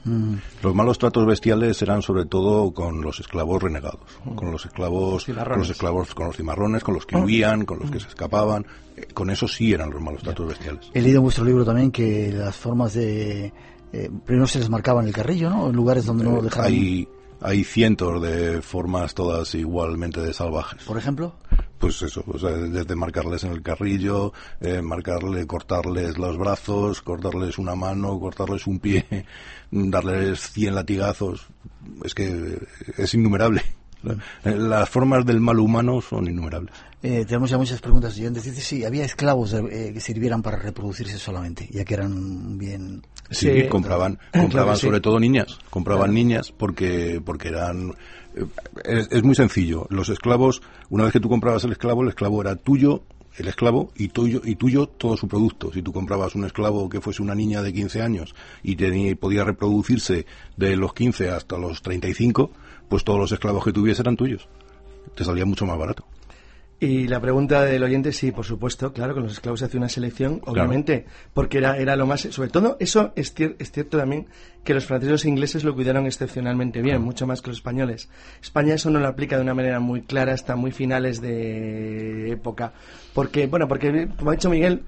Los malos tratos bestiales eran sobre todo con los esclavos renegados, con los esclavos, con los esclavos, con los cimarrones, con los que huían, con los que se escapaban. Eh, con eso sí eran los malos tratos bestiales. He leído en vuestro libro también que las formas de... eh, primero se les marcaba en el carrillo, ¿no? En lugares donde no Eh, dejaban... hay, hay cientos de formas todas igualmente de salvajes. Por ejemplo, Pues eso, o sea, desde marcarles en el carrillo, eh, marcarle, cortarles los brazos, cortarles una mano, cortarles un pie, darles 100 latigazos. Es que es innumerable. Eh, Las formas del mal humano son innumerables. Eh, tenemos ya muchas preguntas. Dice si había esclavos eh, que sirvieran para reproducirse solamente, ya que eran bien. Sí, Sí, compraban, claro compraban sí. sobre todo niñas, compraban niñas porque porque eran eh, es, es muy sencillo. Los esclavos, una vez que tú comprabas el esclavo, el esclavo era tuyo, el esclavo y tuyo y tuyo todo su producto. Si tú comprabas un esclavo que fuese una niña de 15 años y tenía, podía reproducirse de los 15 hasta los 35, pues todos los esclavos que tuviese eran tuyos. Te salía mucho más barato. Y la pregunta del oyente, sí, por supuesto, claro, con los esclavos se hace una selección, obviamente, porque era, era lo más, sobre todo, eso es, cier- es cierto también que los franceses e ingleses lo cuidaron excepcionalmente bien, mucho más que los españoles. España eso no lo aplica de una manera muy clara hasta muy finales de época, porque, bueno, porque, como ha dicho Miguel,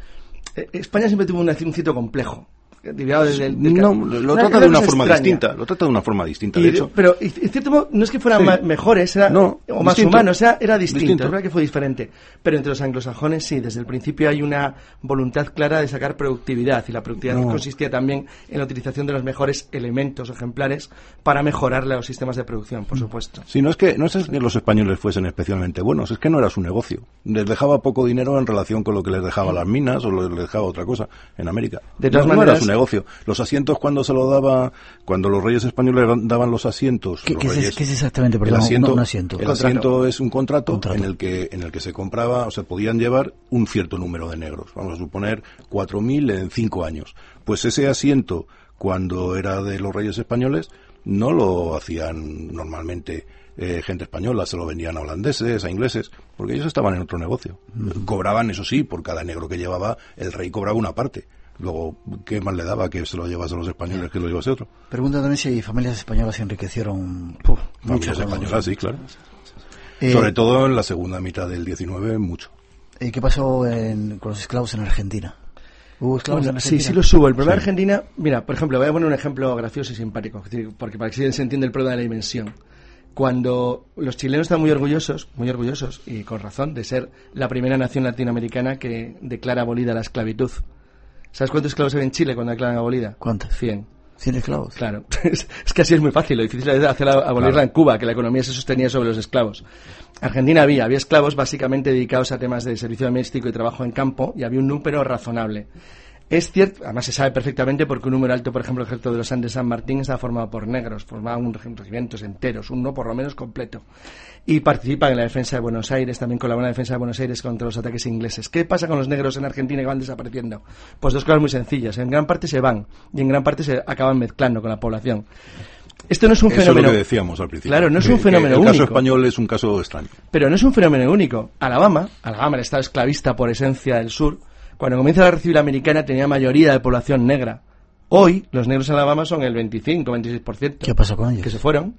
eh, España siempre tuvo un, un cierto complejo. Desde el- del- No, lo trata de una forma extraña. distinta. Lo trata de una forma distinta. Y De hecho, pero en cierto modo no es que fueran Sí. mejores era, No, o más distinto. humanos, era, era distinto, Distinto. es verdad que fue diferente. Pero entre los anglosajones sí, desde el principio hay una voluntad clara de sacar productividad y la productividad No. consistía también en la utilización de los mejores elementos ejemplares para mejorar los sistemas de producción, Mm. por supuesto. Sí, no es que no es que los españoles fuesen especialmente buenos, es que no era su negocio. Les dejaba poco dinero en relación con lo que les dejaba las minas o les dejaba otra cosa en América. De todas no, no era maneras- su negocio. Los asientos cuando se lo daba, cuando los reyes españoles daban los asientos, ¿Qué, los qué es, reyes- qué es exactamente, el asiento, un, un asiento? el Contrato. asiento es un contrato, Contrato. en el que en el que se compraba o se podían llevar un cierto número de negros. Vamos a suponer 4.000 en cinco años. Pues ese asiento, cuando era de los reyes españoles, no lo hacían normalmente eh, gente española, se lo vendían a holandeses, a ingleses, porque ellos estaban en otro negocio. Cobraban, eso sí, por cada negro que llevaba, el rey cobraba una parte. Luego, ¿qué más le daba que se lo llevase a los españoles que lo llevase otro? Pregunta también si familias españolas se enriquecieron puf. Familias los- españolas, sí, claro. Eh, Sobre todo en la segunda mitad del 19, mucho. eh, ¿Qué pasó en- con los esclavos en Argentina? ¿Hubo esclavos Bueno, en sí, Argentina? sí lo subo. El problema de Sí. Argentina, mira, por ejemplo, voy a poner un ejemplo gracioso y simpático, porque para que se entienda el problema de la dimensión. Cuando los chilenos están muy orgullosos, muy orgullosos, y con razón, de ser la primera nación latinoamericana que declara abolida la esclavitud. ¿Sabes cuántos esclavos hay en Chile cuando declaran abolida? ¿Cuántos? 100. ¿Cien esclavos? Claro, es, que así es muy fácil. Lo difícil es hacer abolirla Claro. en Cuba, que la economía se sostenía sobre los esclavos. Argentina había, había esclavos básicamente dedicados a temas de servicio doméstico y trabajo en campo, y había un número razonable. Es cierto, además se sabe perfectamente porque un número alto, por ejemplo, el ejército de los Andes San Martín está formado por negros, formaban un reg- regimientos enteros, uno por lo menos completo. Y participan en la defensa de Buenos Aires, también colaboran en la defensa de Buenos Aires contra los ataques ingleses. ¿Qué pasa con los negros en Argentina que van desapareciendo? Pues dos cosas muy sencillas. En gran parte se van y en gran parte se acaban mezclando con la población. Esto no es un Eso es fenómeno. lo que decíamos al principio. Claro, no es Que- un fenómeno El único. caso español es un caso extraño. Pero no es un fenómeno único. Alabama, Alabama, el estado esclavista por esencia del sur, cuando comienza la guerra civil americana tenía mayoría de población negra. Hoy los negros en Alabama son el 25-26%. ¿Qué pasa con ellos? Que se fueron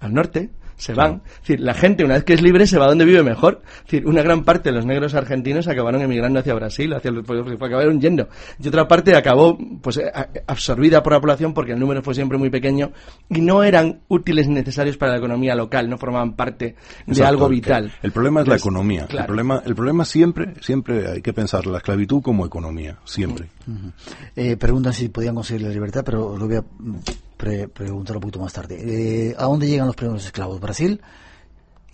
al norte, se van. Es decir, la gente una vez que es libre se va donde vive mejor. Es decir, una gran parte de los negros argentinos acabaron emigrando hacia Brasil, hacia el, pues, pues, acabaron yendo. Y otra parte acabó pues eh, a- absorbida por la población porque el número fue siempre muy pequeño y no eran útiles ni necesarios para la economía local, no formaban parte de Exacto, algo vital. El problema es la economía. claro. El problema, el problema siempre, siempre hay que pensar la esclavitud como economía, siempre. Eh, preguntan si podían conseguir la libertad, pero lo voy a pre- preguntar un poquito más tarde. Eh, ¿A dónde llegan los primeros esclavos? ¿Brasil?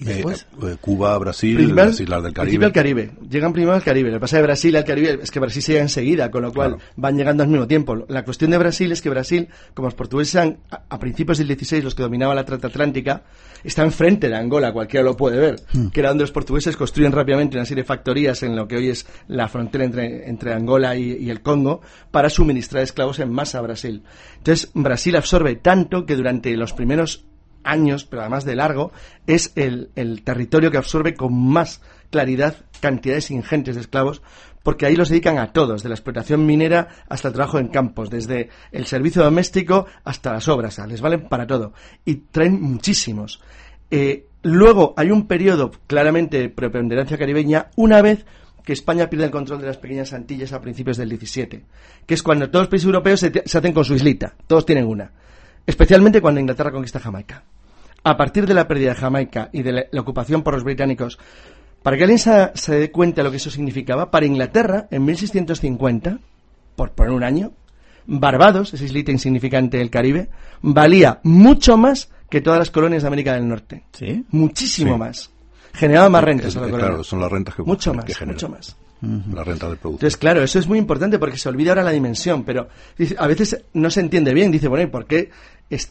¿Y Eh, después? eh, Cuba, Brasil, las islas del Caribe. al Caribe. Llegan primero al Caribe. Lo que pasa de Brasil al Caribe es que Brasil se llega enseguida, con lo cual Claro. van llegando al mismo tiempo. La cuestión de Brasil es que Brasil, como los portugueses eran a, a principios del 16 los que dominaban la trata atlántica, está enfrente de Angola, cualquiera lo puede ver, que era donde los portugueses construyen rápidamente una serie de factorías en lo que hoy es la frontera entre, entre Angola y, y el Congo para suministrar esclavos en masa a Brasil. Entonces, Brasil absorbe tanto que durante los primeros años, pero además de largo, es el, el territorio que absorbe con más claridad cantidades ingentes de esclavos, porque ahí los dedican a todos, de la explotación minera hasta el trabajo en campos, desde el servicio doméstico hasta las obras, les valen para todo. Y traen muchísimos. Eh, luego hay un periodo claramente de preponderancia caribeña una vez que España pierde el control de las pequeñas Antillas a principios del 17, que es cuando todos los países europeos se, se hacen con su islita, todos tienen una, especialmente cuando Inglaterra conquista Jamaica. A partir de la pérdida de Jamaica y de la, la ocupación por los británicos, para que alguien se, se dé cuenta de lo que eso significaba, para Inglaterra, en 1650, por poner un año, Barbados, esa islita insignificante del Caribe, valía mucho más que todas las colonias de América del Norte. ¿Sí? Muchísimo Sí. más. Generaba más rentas Es- a la colonia. claro, son las rentas que, mucho más, mucho más. La renta del producto. Entonces, claro, eso es muy importante porque se olvida ahora la dimensión, pero dice- a veces no se entiende bien. Dice, bueno, ¿y por qué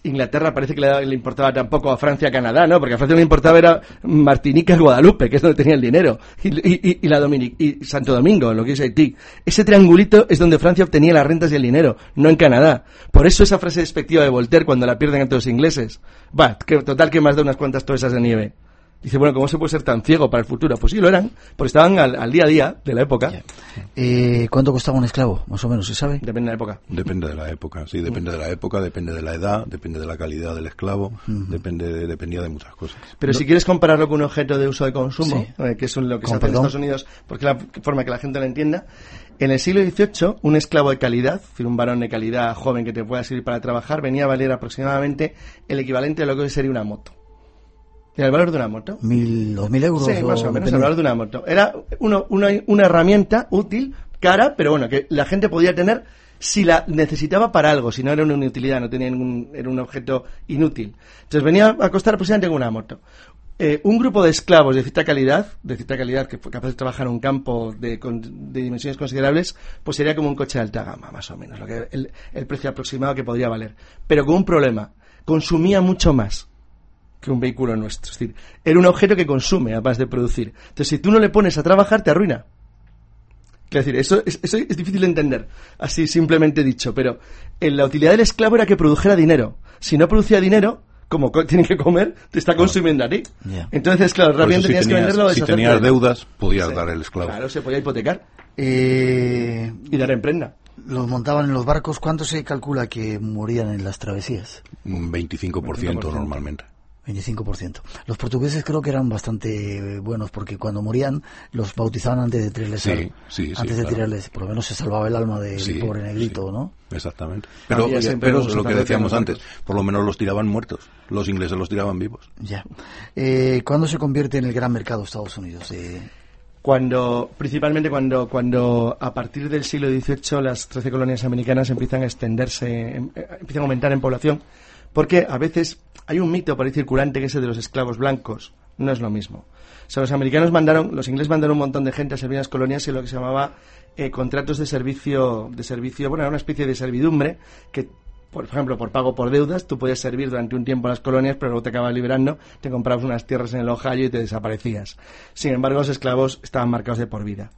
Inglaterra parece que le, le importaba tampoco a Francia, a Canadá, ¿no? Porque a Francia le importaba era Martinica y Guadalupe, que es donde tenía el dinero, y, y- y- y la Dominic- y Santo Domingo, lo que es Haití. Ese triangulito es donde Francia obtenía las rentas y el dinero, no en Canadá. Por eso esa frase despectiva de Voltaire cuando la pierden entre los ingleses. Va, que total que más de unas cuantas tosas de nieve. Dice, bueno, ¿cómo se puede ser tan ciego para el futuro? Pues sí, lo eran, porque estaban al, al día a día de la época. Eh, ¿Cuánto costaba un esclavo? Más o menos, ¿se sabe? Depende de la época. Depende de la época, sí, depende de la época, depende de la edad, depende de la calidad del esclavo, depende de- dependía de muchas cosas. Pero si quieres compararlo con un objeto de uso de consumo, Sí. eh, que es lo que se hace en. Estados Unidos, porque es la forma que la gente lo entienda, en el siglo XVIII, un esclavo de calidad, es decir, un varón de calidad joven que te pueda servir para trabajar, venía a valer aproximadamente el equivalente a lo que sería una moto. Era el valor de una moto. ¿Mil, dos mil euros? Sí, más o menos, el valor de una moto. Era uno- una, una herramienta útil, cara, pero bueno, que la gente podía tener si la necesitaba para algo, si no era una inutilidad, no tenía ningún, era un objeto inútil. Entonces venía a costar aproximadamente una moto. Eh, un grupo de esclavos de cierta calidad, de cierta calidad que fue capaz de trabajar en un campo de, con- de dimensiones considerables, pues sería como un coche de alta gama, más o menos, lo que el, el precio aproximado que podría valer. Pero con un problema, consumía mucho más que un vehículo nuestro. Es decir, era un objeto que consume, además de producir. Entonces, si tú no le pones a trabajar, te arruina. Quiero decir, eso es, eso es difícil de entender, así simplemente dicho, pero en la utilidad del esclavo era que produjera dinero. Si no producía dinero, como co- tiene que comer, te está consumiendo a ti. Entonces, claro, rápidamente si tenías que venderlo si tenías deudas, podías Sí. dar el esclavo. Claro, se podía hipotecar Eh, y dar en prenda. los montaban en los barcos. ¿Cuánto se calcula que morían en las travesías? Un 25%, normalmente. 25%. Los portugueses creo que eran bastante buenos porque cuando morían los bautizaban antes de tirarles Sí, al- sí, sí, antes de claro. tirarles, por lo menos se salvaba el alma del Sí, pobre negrito, sí. ¿no? Exactamente. Pero, siempre pero lo que decíamos antes, por lo menos los tiraban muertos. Los ingleses los tiraban vivos. Ya. Eh, ¿Cuándo se convierte en el gran mercado Estados Unidos? Eh, cuando principalmente cuando cuando a partir del siglo XVIII las 13 colonias americanas empiezan a extenderse em- eh, empiezan a aumentar en población porque a veces hay un mito por ahí circulante que es el de los esclavos blancos no es lo mismo o sea, los americanos mandaron los ingleses mandaron un montón de gente a servir en las colonias en lo que se llamaba eh, contratos de servicio de servicio bueno era una especie de servidumbre que por ejemplo, por pago por deudas, tú podías servir durante un tiempo en las colonias, pero luego te acabas liberando, te comprabas unas tierras en el Ohio y te desaparecías. Sin embargo, los esclavos estaban marcados de por vida.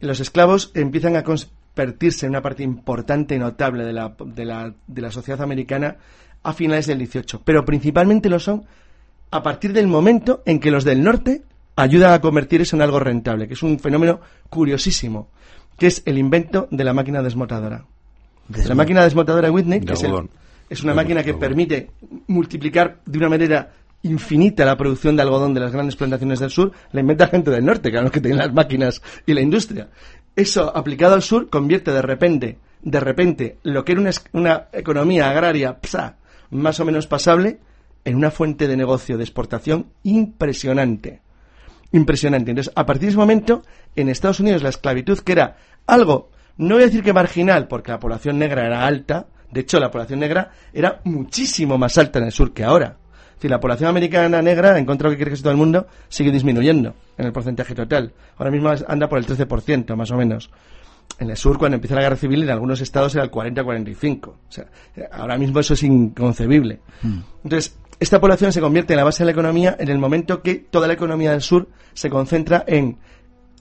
Los esclavos empiezan a convertirse en una parte importante y notable de la, de la, de la sociedad americana a finales del 18, pero principalmente lo son a partir del momento en que los del norte ayudan a convertir eso en algo rentable, que es un fenómeno curiosísimo, que es el invento de la máquina desmotadora. La máquina desmotadora de Whitney, que es, el- es una máquina que permite multiplicar de una manera infinita la producción de algodón de las grandes plantaciones del sur, la inventa gente del norte, que eran los que tenían las máquinas y la industria. Eso, aplicado al sur, convierte de repente, de repente, lo que era una, una economía agraria psa, más o menos pasable, en una fuente de negocio de exportación impresionante impresionante. Entonces, a partir de ese momento, en Estados Unidos la esclavitud, que era algo, no voy a decir que marginal, porque la población negra era alta, de hecho la población negra era muchísimo más alta en el sur que ahora. Decir, la población americana negra, en contra de lo que quiere que todo el mundo, sigue disminuyendo en el porcentaje total. Ahora mismo anda por el 13%, más o menos. En el sur, cuando empieza la guerra civil, en algunos estados era el 40-45. O sea, ahora mismo eso es inconcebible. Entonces, esta población se convierte en la base de la economía en el momento que toda la economía del sur se concentra en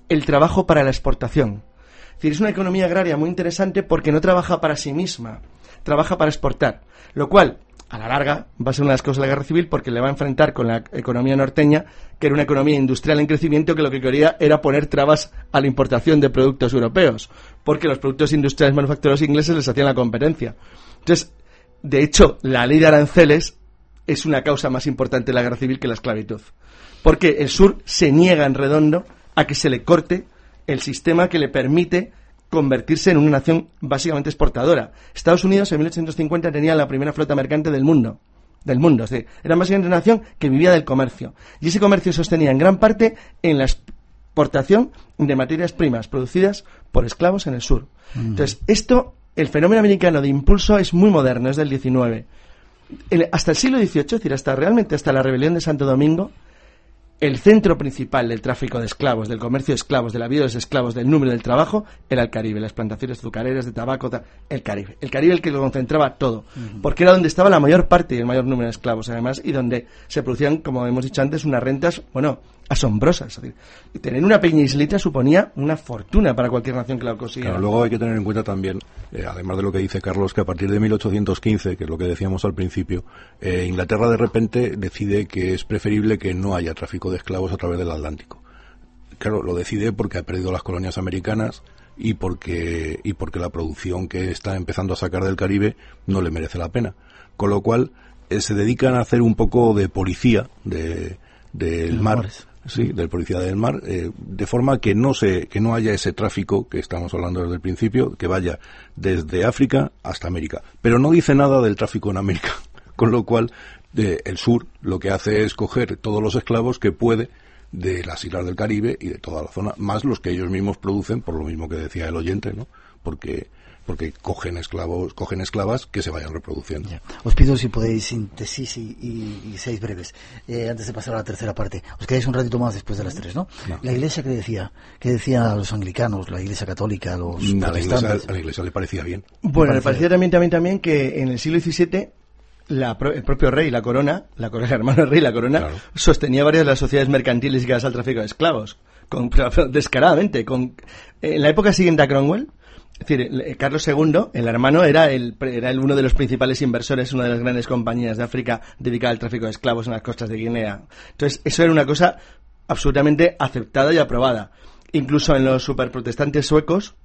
el trabajo para la exportación. Es decir, es una economía agraria muy interesante porque no trabaja para sí misma, trabaja para exportar. Lo cual, a la larga, va a ser una de las cosas de la guerra civil porque le va a enfrentar con la economía norteña, que era una economía industrial en crecimiento que lo que quería era poner trabas a la importación de productos europeos, porque los productos industriales manufacturados ingleses les hacían la competencia. Entonces, de hecho, la ley de aranceles es una causa más importante de la guerra civil que la esclavitud. Porque el sur se niega en redondo a que se le corte el sistema que le permite convertirse en una nación básicamente exportadora. Estados Unidos en 1850 tenía la primera flota mercante del mundo. Del mundo. Es decir, era básicamente una nación que vivía del comercio. Y ese comercio sostenía en gran parte en la exportación de materias primas producidas por esclavos en el sur. Entonces, esto, el fenómeno americano de impulso es muy moderno, es del 19. hasta el siglo XVIII, es decir, hasta realmente hasta la rebelión de Santo Domingo, el centro principal del tráfico de esclavos, del comercio de esclavos, de la vida de los esclavos, del número del trabajo, era el Caribe, las plantaciones azucareras de tabaco, el Caribe. El Caribe el que lo concentraba todo, porque era donde estaba la mayor parte y el mayor número de esclavos, además, y donde se producían, como hemos dicho antes, unas rentas, bueno, asombrosas. Es decir, tener una pequeña islita suponía una fortuna para cualquier nación que la consiguiera. luego hay que tener en cuenta también, eh, además de lo que dice Carlos, que a partir de 1815, que es lo que decíamos al principio, eh, Inglaterra de repente decide que es preferible que no haya tráfico de esclavos a través del Atlántico. Claro, lo decide porque ha perdido las colonias americanas y porque, y porque la producción que está empezando a sacar del Caribe no le merece la pena. Con lo cual, eh, se dedican a hacer un poco de policía de, del mar sí, del policía del mar, eh, de forma que no se, que no haya ese tráfico que estamos hablando desde el principio, que vaya desde África hasta América. Pero no dice nada del tráfico en América, con lo cual de, el sur lo que hace es coger todos los esclavos que puede de las islas del Caribe y de toda la zona, más los que ellos mismos producen, por lo mismo que decía el oyente, ¿no? Porque porque cogen esclavos, cogen esclavas que se vayan reproduciendo. Os pido si podéis síntesis y, seis breves. Eh, antes de pasar a la tercera parte, os quedáis un ratito más después de las tres, ¿no? La Iglesia que decía, que decía a los anglicanos, la Iglesia católica, los a la iglesia, a la iglesia le parecía bien. Bueno, le parecía también, también, también que en el siglo XVII la, el propio rey, la corona, la corona, el hermano rey, la corona, sostenía varias de las sociedades mercantiles ligadas al tráfico de esclavos. Con, descaradamente. Con, en la época siguiente a Cromwell, es decir, Carlos II, el hermano, era, el, era uno de los principales inversores, una de las grandes compañías de África dedicada al tráfico de esclavos en las costas de Guinea. Entonces, eso era una cosa absolutamente aceptada y aprobada. Incluso en los superprotestantes suecos,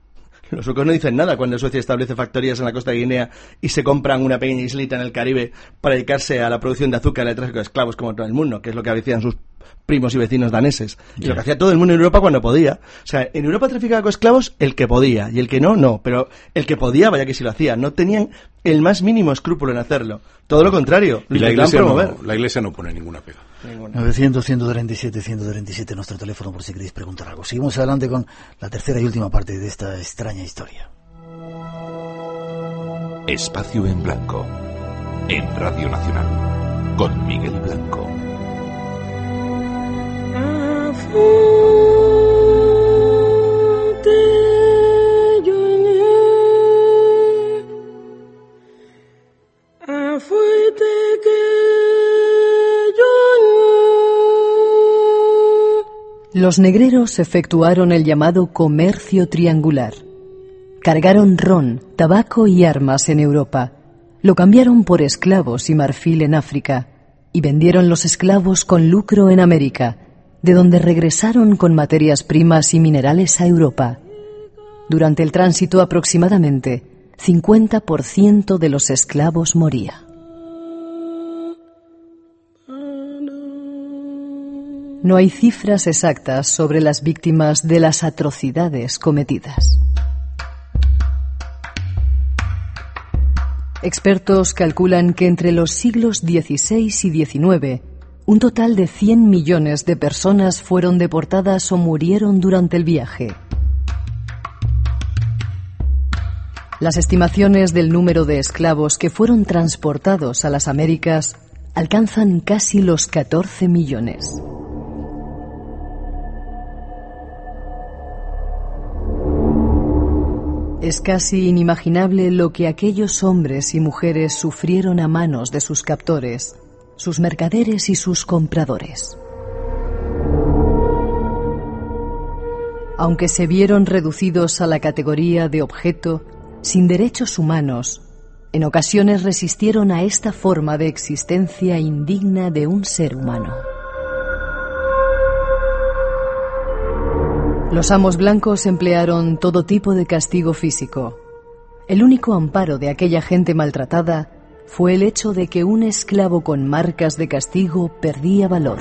los suecos no dicen nada cuando Suecia establece factorías en la costa de Guinea y se compran una pequeña islita en el Caribe para dedicarse a la producción de azúcar y al tráfico de esclavos como todo el mundo, que es lo que hacían sus primos y vecinos daneses. Y lo que hacía todo el mundo en Europa cuando podía. O sea, en Europa traficaba con esclavos el que podía y el que no, no. Pero el que podía, vaya que si lo hacía. No tenían el más mínimo escrúpulo en hacerlo. Todo lo contrario. la iglesia, no, la iglesia no pone ninguna pega. 900, 137, 137, nuestro teléfono por si queréis preguntar algo. Seguimos adelante con la tercera y última parte de esta extraña historia. Espacio en Blanco, en Radio Nacional, con Miguel Blanco. Los negreros efectuaron el llamado comercio triangular. Cargaron ron, tabaco y armas en Europa. Lo cambiaron por esclavos y marfil en África. Y vendieron los esclavos con lucro en América, de donde regresaron con materias primas y minerales a Europa. Durante el tránsito aproximadamente, 50% de los esclavos moría. No hay cifras exactas sobre las víctimas de las atrocidades cometidas. Expertos calculan que entre los siglos XVI y XIX, un total de 100 millones de personas fueron deportadas o murieron durante el viaje. Las estimaciones del número de esclavos que fueron transportados a las Américas alcanzan casi los 14 millones. Es casi inimaginable lo que aquellos hombres y mujeres sufrieron a manos de sus captores, sus mercaderes y sus compradores. Aunque se vieron reducidos a la categoría de objeto, sin derechos humanos, en ocasiones resistieron a esta forma de existencia indigna de un ser humano. Los amos blancos emplearon todo tipo de castigo físico. El único amparo de aquella gente maltratada fue el hecho de que un esclavo con marcas de castigo perdía valor.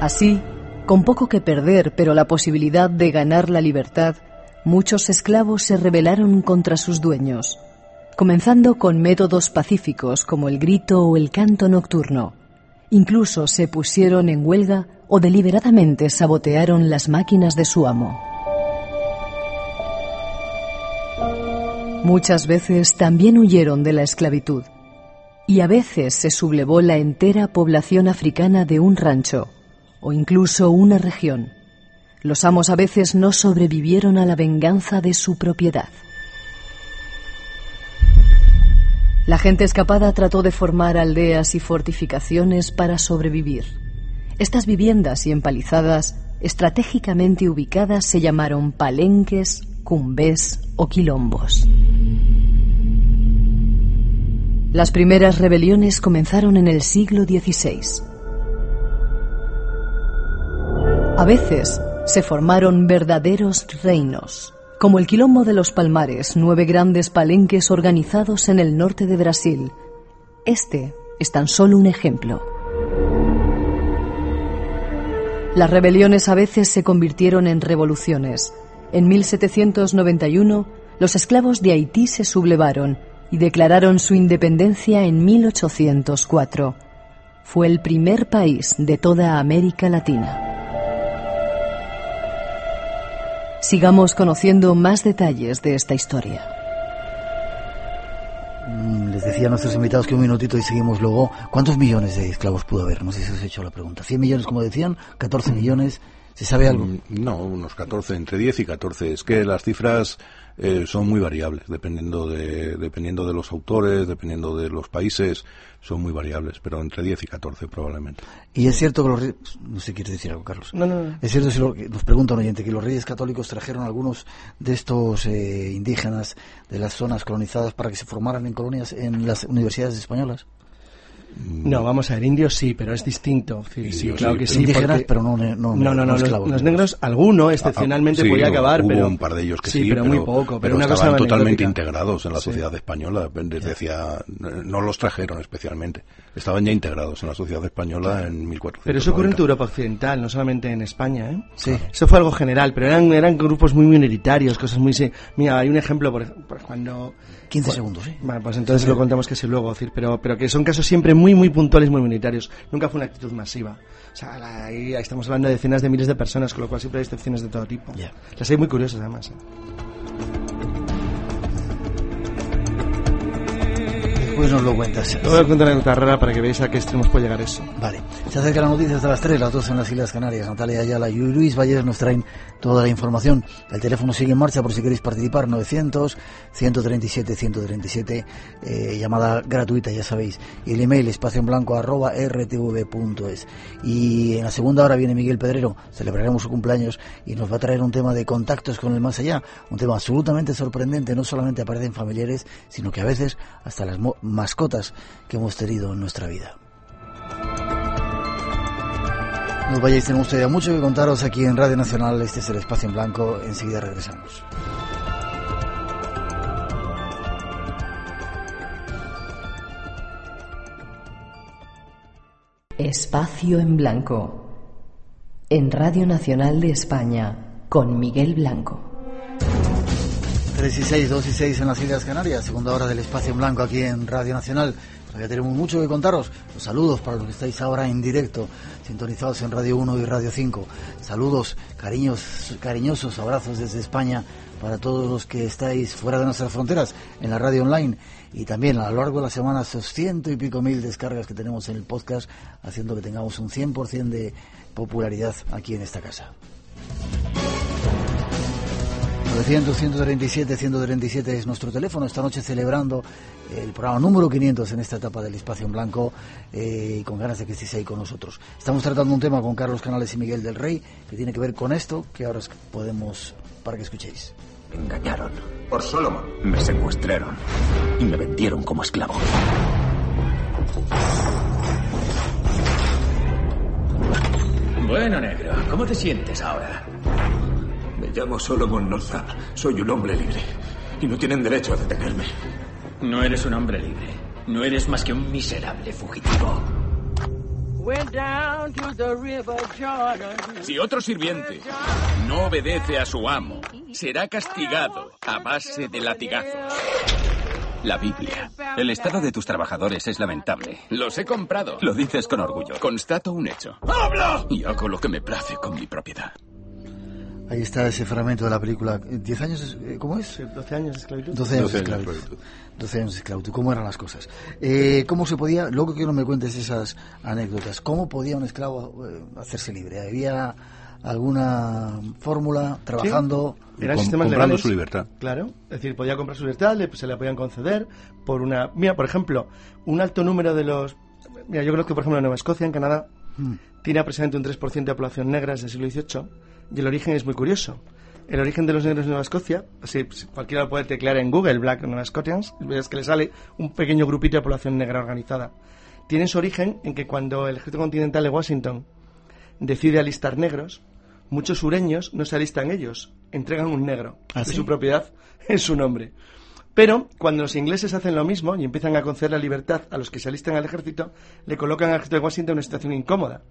Así, con poco que perder, pero la posibilidad de ganar la libertad, muchos esclavos se rebelaron contra sus dueños, comenzando con métodos pacíficos como el grito o el canto nocturno. Incluso se pusieron en huelga o deliberadamente sabotearon las máquinas de su amo. Muchas veces también huyeron de la esclavitud y a veces se sublevó la entera población africana de un rancho o incluso una región. Los amos a veces no sobrevivieron a la venganza de su propiedad. La gente escapada trató de formar aldeas y fortificaciones para sobrevivir. Estas viviendas y empalizadas, estratégicamente ubicadas, se llamaron palenques, cumbés o quilombos. Las primeras rebeliones comenzaron en el siglo XVI. A veces se formaron verdaderos reinos, como el Quilombo de los Palmares, nueve grandes palenques organizados en el norte de Brasil. Este es tan solo un ejemplo. Las rebeliones a veces se convirtieron en revoluciones. En 1791, los esclavos de Haití se sublevaron y declararon su independencia en 1804. Fue el primer país de toda América Latina. Sigamos conociendo más detalles de esta historia. Mm, Les decía a nuestros invitados que un minutito y seguimos luego. ¿Cuántos millones de esclavos pudo haber? No sé si os he hecho la pregunta. ¿100 millones, como decían? ¿14 millones? ¿Se sabe algo? Mm, No, unos 14, entre 10 y 14. Es que las cifras eh, son muy variables, dependiendo de, dependiendo de los autores, dependiendo de los países, son muy variables, pero entre 10 y 14 probablemente. Y es cierto que los reyes... No sé, ¿quieres decir algo, Carlos? No, no, no. Es cierto, si lo- que nos pregunta un oyente, que los reyes católicos trajeron algunos de estos eh, indígenas de las zonas colonizadas para que se formaran en colonias en las universidades españolas. No, vamos a ver, indios sí, pero es distinto. Sí, claro sí, que pero- sí. Indígenas, porque- pero no no- no, no, no no, los, esclavos, los digamos. negros, alguno excepcionalmente Ah, sí, podía acabar, hubo pero un par de ellos que sí, pero, muy poco, pero, una cosa estaban totalmente integrados en la Sí. sociedad española. Desde hacía, no los trajeron especialmente, estaban ya integrados en la sociedad española en 1400. Pero eso ocurre en toda Europa Occidental, no solamente en España, ¿eh? Sí. Eso fue algo general, pero eran, eran grupos muy minoritarios, cosas muy... Mira, hay un ejemplo, por, por cuando... 15 segundos, ¿sí? Vale, pues entonces lo contamos que sí luego, decir, pero, pero que son casos siempre muy, muy puntuales, muy minoritarios. Nunca fue una actitud masiva. O sea, la- ahí estamos hablando de decenas de miles de personas, con lo cual siempre hay excepciones de todo tipo. Ya. Las hay muy curiosas, además. ¿eh? Después nos lo cuentas. Te voy a contar anécdota rara para que veáis a qué extremos puede llegar eso. Vale, se acerca la noticia hasta las 3, las 2 en las Islas Canarias. Natalia Ayala y Luis Valles nos traen toda la información. El teléfono sigue en marcha por si queréis participar, 900 137 137, eh, llamada gratuita, ya sabéis. Y el email espacio en blanco arroba rtv.es. Y en la segunda hora viene Miguel Pedrero, celebraremos su cumpleaños y nos va a traer un tema de contactos con el más allá, un tema absolutamente sorprendente, no solamente aparecen familiares, sino que a veces hasta las mascotas que hemos tenido en nuestra vida. No vayáis, tenemos todavía mucho que contaros aquí en Radio Nacional. Este es el Espacio en Blanco. Enseguida regresamos. Espacio en Blanco. En Radio Nacional de España, con Miguel Blanco. 3 y 6, 2 y 6 en las Islas Canarias. Segunda hora del Espacio en Blanco aquí en Radio Nacional. Todavía tenemos mucho que contaros. Los saludos para los que estáis ahora en directo, sintonizados en Radio 1 y Radio 5. Saludos, cariños, cariñosos abrazos desde España para todos los que estáis fuera de nuestras fronteras en la radio online y también a lo largo de la semana esos ciento y pico mil descargas que tenemos en el podcast haciendo que tengamos un 100% de popularidad aquí en esta casa. 900, 137, 137 es nuestro teléfono. Esta noche celebrando el programa número 500 en esta etapa del Espacio en Blanco eh, y con ganas de que estéis ahí con nosotros. Estamos tratando un tema con Carlos Canales y Miguel del Rey que tiene que ver con esto que ahora os podemos para que escuchéis. Me engañaron. Por Solomon. Me secuestraron. Y me vendieron como esclavo. Bueno, negro, ¿cómo te sientes ahora? Me llamo Solomon Northap. Soy un hombre libre. Y no tienen derecho a detenerme. No eres un hombre libre. No eres más que un miserable fugitivo. Si otro sirviente no obedece a su amo, será castigado a base de latigazos. La Biblia. El estado de tus trabajadores es lamentable. Los he comprado. Lo dices con orgullo. Constato un hecho. Y hago lo que me place con mi propiedad. Ahí está ese fragmento de la película. ¿10 años? de- eh, ¿Cómo es? 12 años de esclavitud. 12 años de 12 años de esclavitud. 12 años de esclavitud. ¿Cómo eran las cosas? Eh, ¿Cómo se podía, luego quiero que me cuentes esas anécdotas, cómo podía un esclavo eh, hacerse libre? ¿Había alguna fórmula trabajando? Eran Com- sistemas comprando legales. su libertad. Claro, es decir, podía comprar su libertad, le- se la podían conceder por una... Mira, por ejemplo, un alto número de los... Mira, yo creo que, por ejemplo, en Nueva Escocia, en Canadá, Mm. tiene aproximadamente un 3% de población negra desde el siglo XVIII y el origen es muy curioso. El origen de los negros en Nueva Escocia, así cualquiera lo puede teclear en Google, Black Nueva Scotians, y ves que le sale un pequeño grupito de población negra organizada. Tiene su origen en que cuando el ejército continental de Washington decide alistar negros, muchos sureños no se alistan ellos, entregan un negro ¿Ah, de su propiedad en su nombre. Pero cuando los ingleses hacen lo mismo y empiezan a conceder la libertad a los que se alistan al ejército, le colocan al ejército de Washington en una situación incómoda.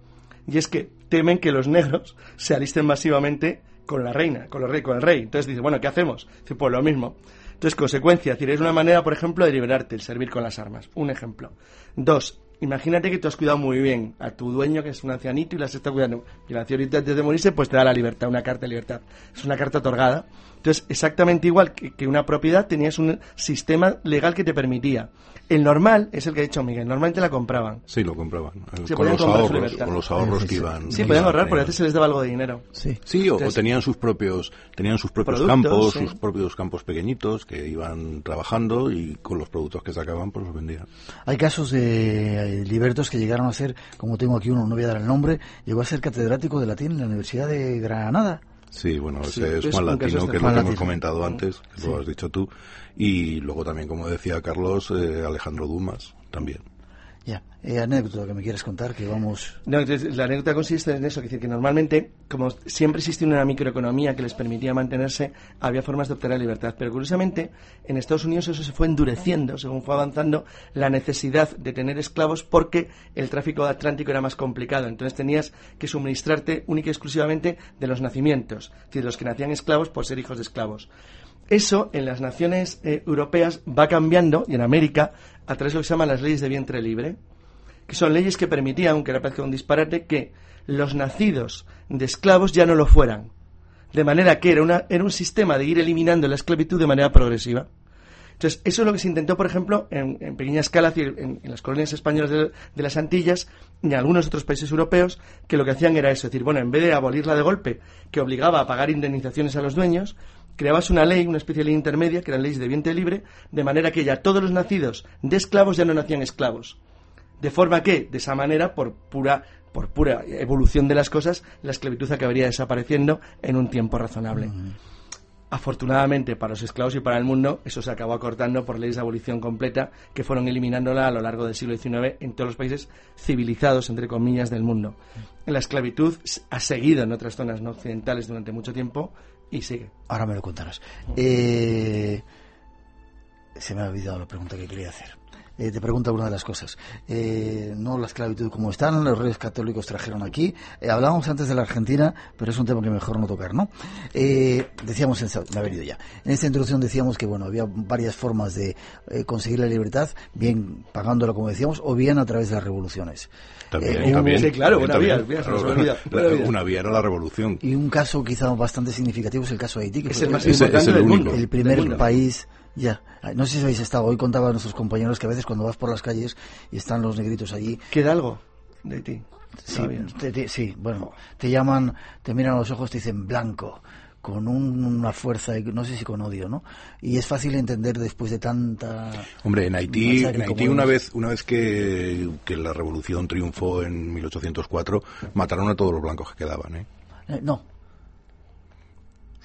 Y es que temen que los negros se alisten masivamente con la reina, con, los rey, con el rey. Entonces dice, bueno, ¿qué hacemos? Dice, pues lo mismo. Entonces, consecuencia, es decir, es una manera, por ejemplo, de liberarte, el servir con las armas. Un ejemplo. Dos, imagínate que tú has cuidado muy bien a tu dueño, que es un ancianito, y las está cuidando. Y el ancianito antes de morirse, pues te da la libertad, una carta de libertad. Es una carta otorgada. Entonces, exactamente igual que, que una propiedad, tenías un sistema legal que te permitía. El normal es el que ha dicho Miguel, normalmente la compraban. Sí, lo compraban. eh, Se con los ahorros, con los ahorros Sí, que iban. Sí, podían ahorrar, porque a veces se les daba algo de dinero. Sí. Sí, o, tenían sus propios tenían sus propios Productos, campos, sí. sus propios campos pequeñitos que iban trabajando y con los productos que sacaban pues los vendían. Hay casos de eh, libertos que llegaron a ser, como tengo aquí uno, no voy a dar el nombre, llegó a ser catedrático de latín en la Universidad de Granada. Sí, bueno, Sí, ese es es Juan Latino, que es lo Juan que hemos comentado antes, que lo has dicho tú. Y luego también, como decía Carlos, eh, Alejandro Dumas, también. Ya, eh, anécdota que me quieres contar, que vamos... No, la anécdota consiste en eso, es decir, que normalmente, como siempre existe una microeconomía que les permitía mantenerse, había formas de obtener libertad. Pero curiosamente, en Estados Unidos eso se fue endureciendo según fue avanzando la necesidad de tener esclavos porque el tráfico atlántico era más complicado. Entonces tenías que suministrarte única y exclusivamente de los nacimientos, es decir, los que nacían esclavos por ser hijos de esclavos. Eso en las naciones eh, europeas va cambiando y en América a través de lo que se llaman las leyes de vientre libre, que son leyes que permitían, aunque ahora parezca un disparate, que los nacidos de esclavos ya no lo fueran. De manera que era, una, era un sistema de ir eliminando la esclavitud de manera progresiva. Entonces, eso es lo que se intentó, por ejemplo, en, pequeña escala, en las colonias españolas de, de las Antillas y en algunos otros países europeos, que lo que hacían era eso, es decir, bueno, en vez de abolirla de golpe, que obligaba a pagar indemnizaciones a los dueños, creabas una ley, una especie de ley intermedia, que eran leyes de vientre libre, de manera que ya todos los nacidos de esclavos ya no nacían esclavos. De forma que, de esa manera, por pura, por pura evolución de las cosas, la esclavitud acabaría desapareciendo en un tiempo razonable. Afortunadamente para los esclavos y para el mundo, eso se acabó acortando por leyes de abolición completa que fueron eliminándola a lo largo del siglo XIX en todos los países civilizados, entre comillas, del mundo. La esclavitud ha seguido en otras zonas no occidentales durante mucho tiempo y sigue. Ahora me lo contarás. Eh, se me ha olvidado la pregunta que quería hacer. Eh, te pregunto una de las cosas. Eh, no la esclavitud como están, los reyes católicos trajeron aquí. Eh, hablábamos antes de la Argentina, pero es un tema que mejor no tocar, ¿no? Eh, decíamos, en, esta- me ha venido ya. En esta introducción decíamos que, bueno, había varias formas de eh, conseguir la libertad, bien pagándola, como decíamos, o bien a través de las revoluciones. También, Eh, también, Sí, claro, también, una vía, una vía. Una vía era la revolución. Y un caso quizá bastante significativo es el caso de Haití, que Es el más importante el del mundo. el del primer mundo. país ya. No sé si habéis estado hoy contaban nuestros compañeros que a veces cuando vas por las calles y están los negritos allí. ¿Queda algo de ti? sí, te- te- sí bueno te llaman te miran a los ojos te dicen blanco con un- una fuerza y no sé si con odio no y es fácil entender después de tanta Hombre, en Haití, en Haití una vez, una vez que, que la revolución triunfó en 1804, mataron a todos los blancos que quedaban, ¿eh? Eh, no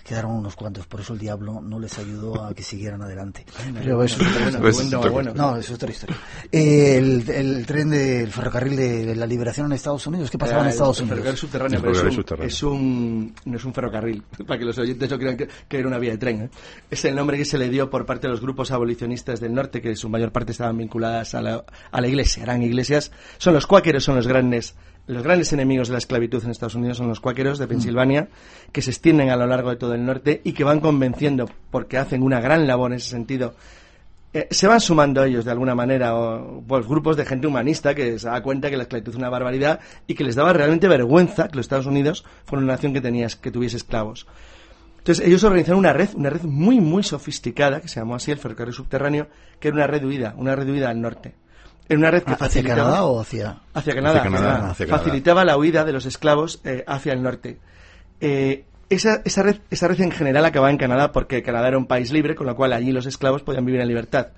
quedaron unos cuantos por eso el diablo no les ayudó a que siguieran adelante pero eso Bueno, Pues, bueno, esto- bueno. No, es otra historia. Eh, el, el tren del ferrocarril de la liberación en Estados Unidos, ¿qué pasaba en Ah, Estados el ferrocarril Unidos? subterráneo, pero es un, subterráneo. es un- no es un ferrocarril, para que los oyentes no crean que, que era una vía de tren. ¿eh? Es el nombre que se le dio por parte de los grupos abolicionistas del norte, que en su mayor parte estaban vinculadas a la, a la iglesia. Eran iglesias, son los cuáqueros, son los grandes, los grandes enemigos de la esclavitud en Estados Unidos, son los cuáqueros de Pensilvania, que se extienden a lo largo de todo el norte y que van convenciendo, porque hacen una gran labor en ese sentido, eh, se van sumando ellos de alguna manera, o pues, grupos de gente humanista que se da cuenta que la esclavitud es una barbaridad y que les daba realmente vergüenza que los Estados Unidos fuera una nación que, tenías, que tuviese esclavos. Entonces ellos organizaron una red, una red muy, muy sofisticada, que se llamó así el ferrocarril subterráneo, que era una red huida, una red huida al norte. Era una red que ¿Hacia facilitaba, Canadá o hacia...? hacia Canadá, Hacia Canadá, Canadá. hacia Canadá. facilitaba la huida de los esclavos eh, hacia el norte. Eh, esa, esa, red, esa red en general acababa en Canadá porque Canadá era un país libre, con lo cual allí los esclavos podían vivir en libertad.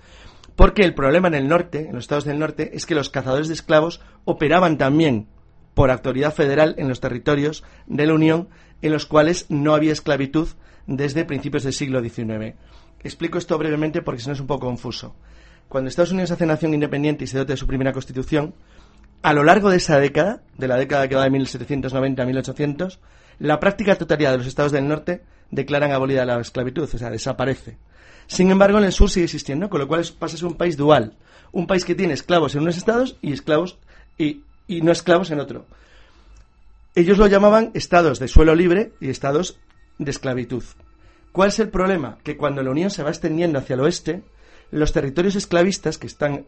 Porque el problema en el norte, en los estados del norte, es que los cazadores de esclavos operaban también por autoridad federal en los territorios de la Unión en los cuales no había esclavitud desde principios del siglo XIX. Explico esto brevemente porque si no es un poco confuso. Cuando Estados Unidos hace nación independiente y se dota de su primera constitución, a lo largo de esa década, de la década que va de 1790 a 1800, la práctica totalidad de los estados del norte declaran abolida la esclavitud, o sea, desaparece. Sin embargo, en el sur sigue existiendo, con lo cual pasa a ser un país dual. Un país que tiene esclavos en unos estados y esclavos y, y no esclavos en otro. Ellos lo llamaban estados de suelo libre y estados de esclavitud. ¿Cuál es el problema? Que cuando la Unión se va extendiendo hacia el oeste, los territorios esclavistas que están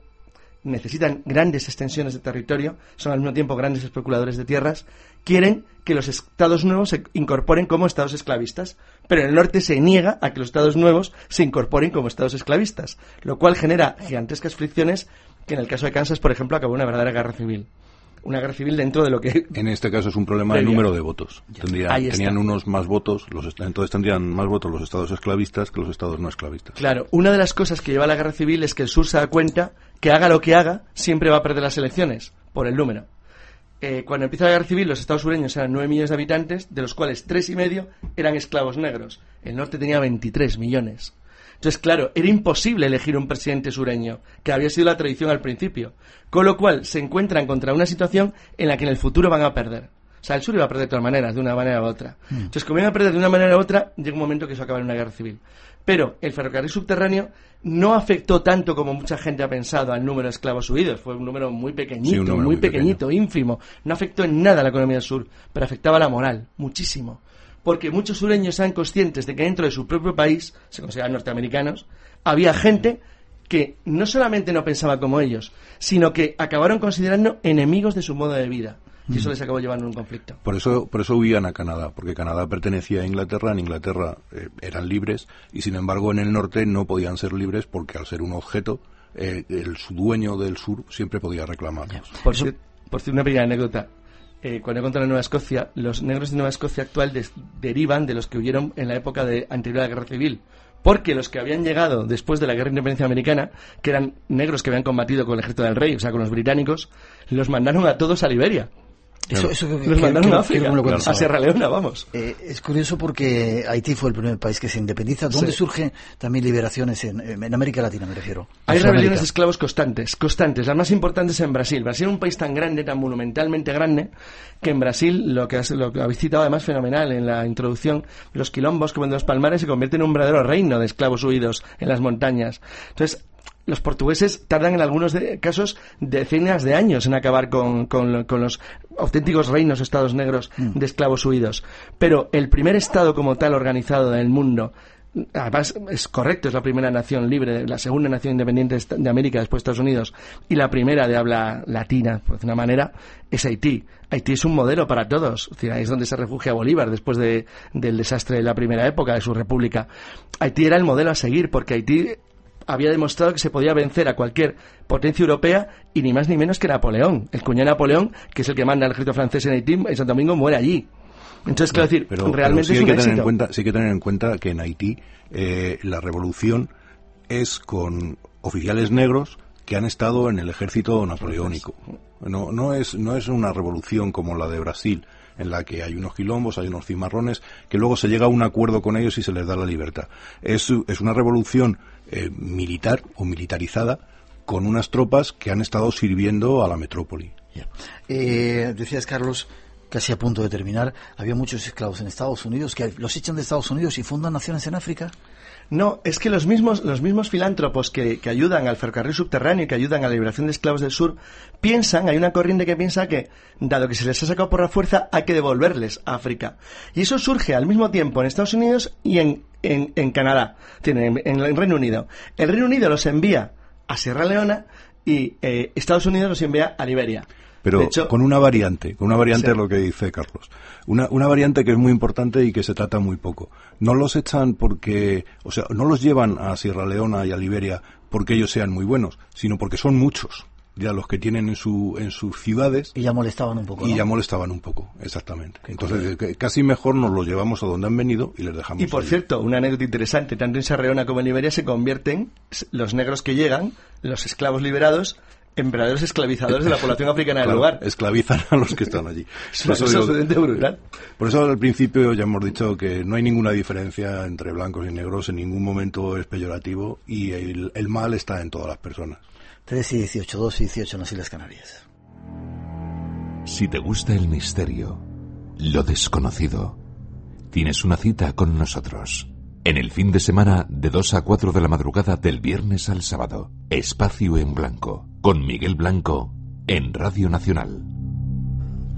necesitan grandes extensiones de territorio, son al mismo tiempo grandes especuladores de tierras, quieren que los estados nuevos se incorporen como estados esclavistas, pero el norte se niega a que los estados nuevos se incorporen como estados esclavistas, lo cual genera gigantescas fricciones que en el caso de Kansas, por ejemplo, acabó una verdadera guerra civil. Una guerra civil dentro de lo que En este caso es un problema de número de votos. Tendrían, tenían unos más votos, los, entonces tendrían más votos los estados esclavistas que los estados no esclavistas. Claro, una de las cosas que lleva a la guerra civil es que el sur se da cuenta que haga lo que haga, siempre va a perder las elecciones, por el número. Eh, cuando empieza la guerra civil, los estados sureños eran 9 millones de habitantes, de los cuales tres y medio eran esclavos negros. El norte tenía 23 millones. Entonces, claro, era imposible elegir un presidente sureño, que había sido la tradición al principio. Con lo cual, se encuentran contra una situación en la que en el futuro van a perder. O sea, el sur iba a perder de todas maneras, de una manera u otra. Entonces, como iban a perder de una manera u otra, llega un momento que eso acaba en una guerra civil. Pero el ferrocarril subterráneo no afectó tanto como mucha gente ha pensado al número de esclavos huidos. Fue un número muy pequeñito, Sí, un número muy, muy pequeñito, ínfimo. No afectó en nada a la economía del sur, pero afectaba a la moral, muchísimo. Porque muchos sureños eran conscientes de que dentro de su propio país, se consideraban norteamericanos, había gente que no solamente no pensaba como ellos, sino que acabaron considerando enemigos de su modo de vida. Y eso les acabó llevando a un conflicto. Por eso, por eso huían a Canadá, porque Canadá pertenecía a Inglaterra, en Inglaterra eh, eran libres y sin embargo en el norte no podían ser libres porque al ser un objeto, eh, el su dueño del sur siempre podía reclamarlos. Por, por una pequeña anécdota. Eh, cuando contra la Nueva Escocia, los negros de Nueva Escocia actual derivan de los que huyeron en la época de anterior a la Guerra Civil. Porque los que habían llegado después de la Guerra de Independencia Americana, que eran negros que habían combatido con el ejército del rey, o sea, con los británicos, los mandaron a todos a Liberia. Eso, eso que- Los que- mandaron a África, a Sierra Leona, vamos. Eh, es curioso porque Haití fue el primer país que se independiza. ¿Dónde Sí. surgen también liberaciones en, en América Latina, me refiero? Hay En rebeliones de esclavos constantes, constantes. Las más importantes en Brasil. Brasil es un país tan grande, tan monumentalmente grande, que en Brasil, lo que, has, lo que habéis citado además fenomenal en la introducción, los quilombos que de los palmares se convierten en un verdadero reino de esclavos huidos en las montañas. Entonces, los portugueses tardan en algunos de- casos decenas de años en acabar con, con lo- con los auténticos reinos estados negros de esclavos huidos. Pero el primer estado como tal organizado del mundo Además, es correcto, es la primera nación libre, la segunda nación independiente de de América después de Estados Unidos y la primera de habla latina, por decir una manera, es Haití. Haití es un modelo para todos. Es decir, ahí es donde se refugia Bolívar después de- del desastre de la primera época de su república. Haití era el modelo a seguir porque Haití había demostrado que se podía vencer a cualquier potencia europea y ni más ni menos que Napoleón. El cuñado de Napoleón, que es el que manda el ejército francés en Haití, en Santo Domingo, muere allí. Entonces, quiero decir, Pero, realmente pero sí es hay un que tener éxito. en cuenta, sí hay que tener en cuenta que en Haití eh, la revolución es con oficiales negros que han estado en el ejército napoleónico. No, no es, no es una revolución como la de Brasil, en la que hay unos quilombos, hay unos cimarrones, que luego se llega a un acuerdo con ellos y se les da la libertad. Es, es una revolución eh, militar o militarizada con unas tropas que han estado sirviendo a la metrópoli. Eh, decías, Carlos, casi a punto de terminar, había muchos esclavos en Estados Unidos que los echan de Estados Unidos y fundan naciones en África. No, es que los mismos, los mismos filántropos que, que, ayudan al ferrocarril subterráneo y que ayudan a la liberación de esclavos del sur, piensan, hay una corriente que piensa que, dado que se les ha sacado por la fuerza, hay que devolverles a África. Y eso surge al mismo tiempo en Estados Unidos y en, en, en Canadá, en, en, el Reino Unido. El Reino Unido los envía a Sierra Leona y eh, Estados Unidos los envía a Liberia. Pero con una variante, con una variante Sí. es lo que dice Carlos. Una, una variante que es muy importante y que se trata muy poco. No los echan porque, o sea, no los llevan a Sierra Leona y a Liberia porque ellos sean muy buenos, sino porque son muchos ya los que tienen en, su, en sus ciudades Y ya molestaban un poco. y ¿no? ya molestaban un poco, exactamente. Entonces, que- casi mejor nos los llevamos a donde han venido y les dejamos Y por cierto, una anécdota interesante, tanto en Sierra Leona como en Liberia se convierten los negros que llegan, los esclavos liberados, en verdaderos esclavizadores de la población africana del Claro, lugar. esclavizan a los que están allí. Por eso digo-. Por eso al principio ya hemos dicho que no hay ninguna diferencia entre blancos y negros, en ningún momento es peyorativo y el, el mal está en todas las personas. 3 y 18, 2 y 18 en las Islas Canarias. Si te gusta el misterio, lo desconocido, tienes una cita con nosotros. En el fin de semana, de 2 a 4 de la madrugada del viernes al sábado, Espacio en Blanco, con Miguel Blanco, en Radio Nacional.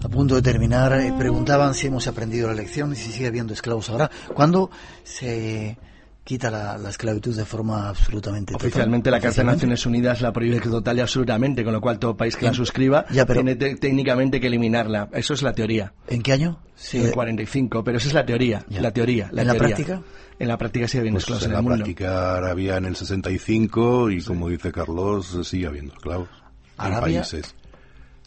A punto de terminar, eh, preguntaban si hemos aprendido la lección y si sigue habiendo esclavos ahora. ¿Cuándo se quita la, la esclavitud de forma absolutamente total? Oficialmente la Carta de. Naciones Unidas la prohíbe total y absolutamente, con lo cual todo país que la suscriba Ya, pero- tiene te- técnicamente que eliminarla. Eso es la teoría. ¿En qué año? Sí, En el 45, pero esa es la teoría. Ya. La teoría. La ¿En la práctica? En la práctica sigue habiendo Pues esclavos en en la el mundo. práctica había en el 65 y como dice Carlos, sigue habiendo esclavos en Arabia- países.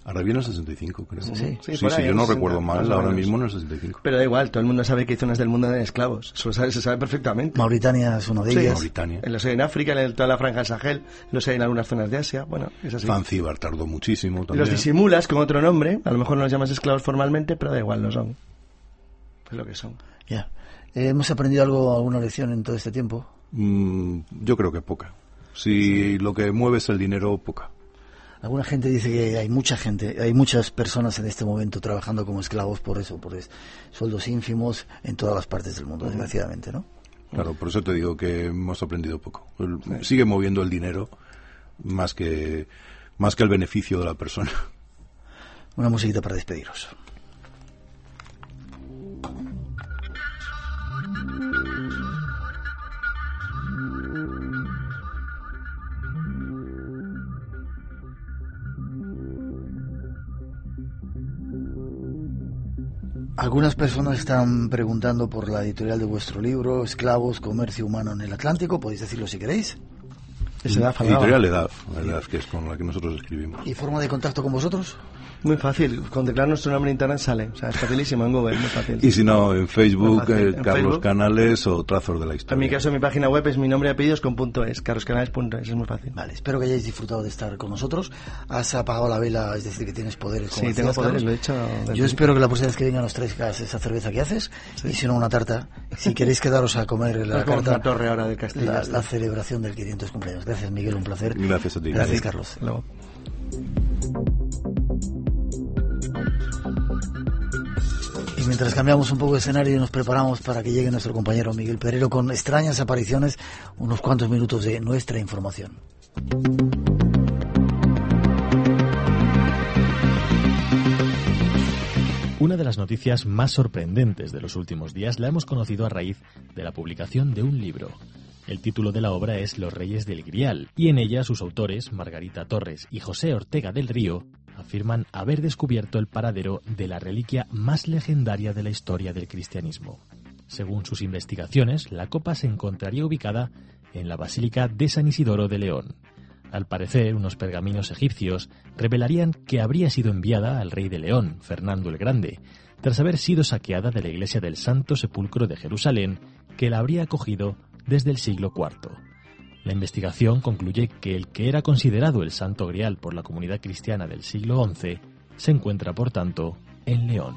Arabia en el 65, creo. Sí, sí, sí, sí, yo no el 60, recuerdo mal, ahora mismo en el 65. Pero da igual, todo el mundo sabe que hay zonas del mundo de esclavos. Eso lo sabe- se sabe perfectamente. Mauritania es una de Sí. ellas. Mauritania. En los hay en África, en toda la franja del Sahel, los hay en algunas zonas de Asia. Bueno, es así. Zanzíbar tardó muchísimo Y también. los disimulas con otro nombre, a lo mejor no los llamas esclavos formalmente, pero da igual, no son. Es lo que son. Ya. Eh, ¿Hemos aprendido algo, alguna lección en todo este tiempo? Mm, yo creo que poca. Si lo que mueve es el dinero, poca. Alguna gente dice que hay mucha gente, hay muchas personas en este momento trabajando como esclavos por eso, por es- sueldos ínfimos en todas las partes del mundo, desgraciadamente, ¿no? Claro, por eso te digo que hemos aprendido poco. Sigue moviendo el dinero más que más que el beneficio de la persona. Una musiquita para despediros. Algunas personas están preguntando por la editorial de vuestro libro, Esclavos, Comercio Humano en el Atlántico. Podéis decirlo si queréis. Esa edad. Editorial Edad, la edad que es con la que nosotros escribimos. ¿Y forma de contacto con vosotros? Muy fácil, con declarar nuestro nombre en internet sale. O sea, es facilísimo en Google, muy fácil. Y si no, en Facebook, fácil. eh, En Carlos Facebook. Canales o Trazos de la En Historia. mi caso, mi página web es mi nombre y apellidos con punto es, carloscanales.es, es muy fácil. Vale, espero que hayáis disfrutado de estar con nosotros. Has apagado la vela, es decir, que tienes poderes. como Sí, tengo poderes, Carlos. lo he hecho. Yo espero que la próxima vez que venga nos traigas esa cerveza que haces y si no una tarta. Si queréis quedaros a comer la carta, una torre ahora de Castilla. la, la celebración del 500 cumpleaños. Gracias, Miguel, un placer. Gracias a ti. Gracias, Carlos. Luego. Y mientras cambiamos un poco de escenario y nos preparamos para que llegue nuestro compañero Miguel Perero con extrañas apariciones, unos cuantos minutos de nuestra información. Una de las noticias más sorprendentes de los últimos días la hemos conocido a raíz de la publicación de un libro. El título de la obra es Los Reyes del Grial, y en ella sus autores, Margarita Torres y José Ortega del Río, afirman haber descubierto el paradero de la reliquia más legendaria de la historia del cristianismo. Según sus investigaciones, la copa se encontraría ubicada en la Basílica de San Isidoro de León. Al parecer, unos pergaminos egipcios revelarían que habría sido enviada al rey de León, Fernando el Grande, tras haber sido saqueada de la iglesia del Santo Sepulcro de Jerusalén, que la habría acogido desde el siglo IV. La investigación concluye que el que era considerado el Santo Grial por la comunidad cristiana del siglo XI se encuentra, por tanto, en León.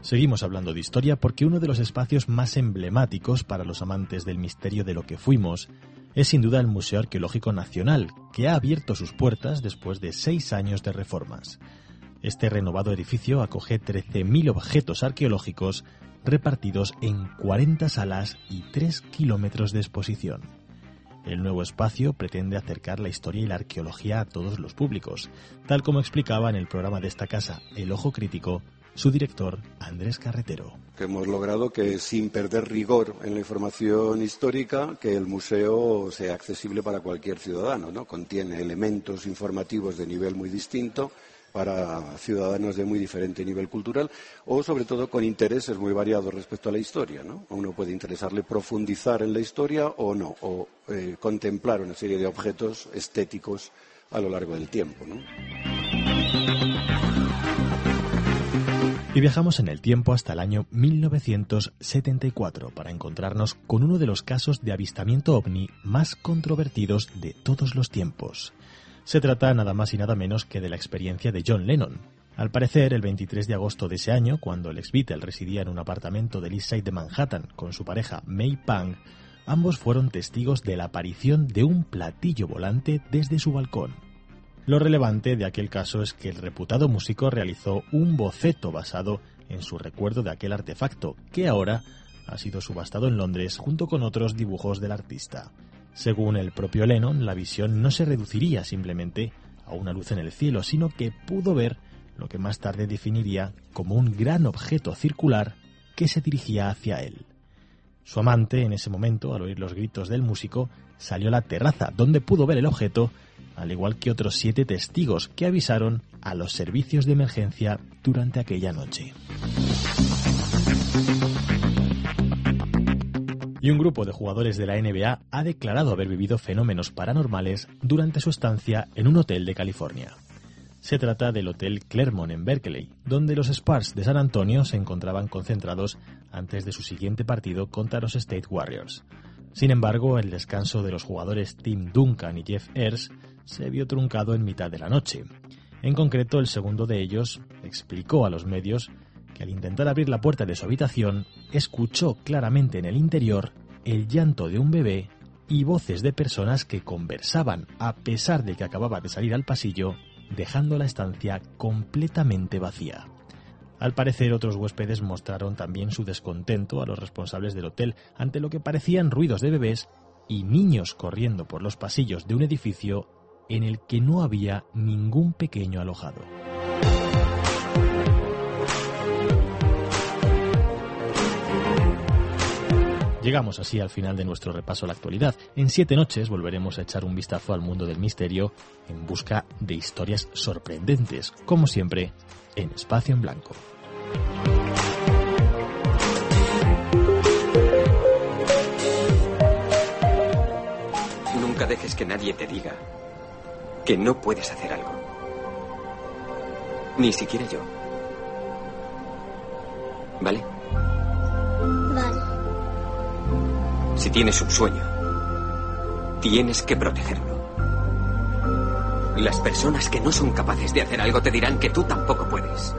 Seguimos hablando de historia porque uno de los espacios más emblemáticos para los amantes del misterio de lo que fuimos es sin duda el Museo Arqueológico Nacional, que ha abierto sus puertas después de seis años de reformas. Este renovado edificio acoge 13.000 objetos arqueológicos repartidos en 40 salas y 3 kilómetros de exposición. El nuevo espacio pretende acercar la historia y la arqueología a todos los públicos, tal como explicaba en el programa de esta casa, El Ojo Crítico, su director, Andrés Carretero. Hemos logrado que, sin perder rigor en la información histórica, que el museo sea accesible para cualquier ciudadano. ¿no? Contiene elementos informativos de nivel muy distinto para ciudadanos de muy diferente nivel cultural o sobre todo con intereses muy variados respecto a la historia. ¿no? uno puede interesarle profundizar en la historia o no, o eh, contemplar una serie de objetos estéticos a lo largo del tiempo. Y viajamos en el tiempo hasta el año 1974 para encontrarnos con uno de los casos de avistamiento ovni más controvertidos de todos los tiempos. Se trata nada más y nada menos que de la experiencia de John Lennon. Al parecer, el 23 de agosto de ese año, cuando el ex Beatle residía en un apartamento del East Side de Manhattan con su pareja May Pang, ambos fueron testigos de la aparición de un platillo volante desde su balcón. Lo relevante de aquel caso es que el reputado músico realizó un boceto basado en su recuerdo de aquel artefacto, que ahora ha sido subastado en Londres junto con otros dibujos del artista. Según el propio Lennon, la visión no se reduciría simplemente a una luz en el cielo, sino que pudo ver lo que más tarde definiría como un gran objeto circular que se dirigía hacia él. Su amante, en ese momento, al oír los gritos del músico, salió a la terraza, donde pudo ver el objeto, al igual que otros siete testigos que avisaron a los servicios de emergencia durante aquella noche. Y un grupo de jugadores de la NBA ha declarado haber vivido fenómenos paranormales durante su estancia en un hotel de California. Se trata del Hotel Claremont en Berkeley, donde los Spurs de San Antonio se encontraban concentrados antes de su siguiente partido contra los State Warriors. Sin embargo, el descanso de los jugadores Tim Duncan y Jeff Ayers se vio truncado en mitad de la noche. En concreto, el segundo de ellos explicó a los medios que al intentar abrir la puerta de su habitación, escuchó claramente en el interior el llanto de un bebé y voces de personas que conversaban a pesar de que acababa de salir al pasillo, dejando la estancia completamente vacía. Al parecer otros huéspedes mostraron también su descontento a los responsables del hotel ante lo que parecían ruidos de bebés y niños corriendo por los pasillos de un edificio en el que no había ningún pequeño alojado. Llegamos así al final de nuestro repaso a la actualidad. En siete noches volveremos a echar un vistazo al mundo del misterio en busca de historias sorprendentes, como siempre, en Espacio en Blanco. Nunca dejes que nadie te diga que no puedes hacer algo. Ni siquiera yo. ¿Vale? Si tienes un sueño, tienes que protegerlo. Las personas que no son capaces de hacer algo te dirán que tú tampoco puedes.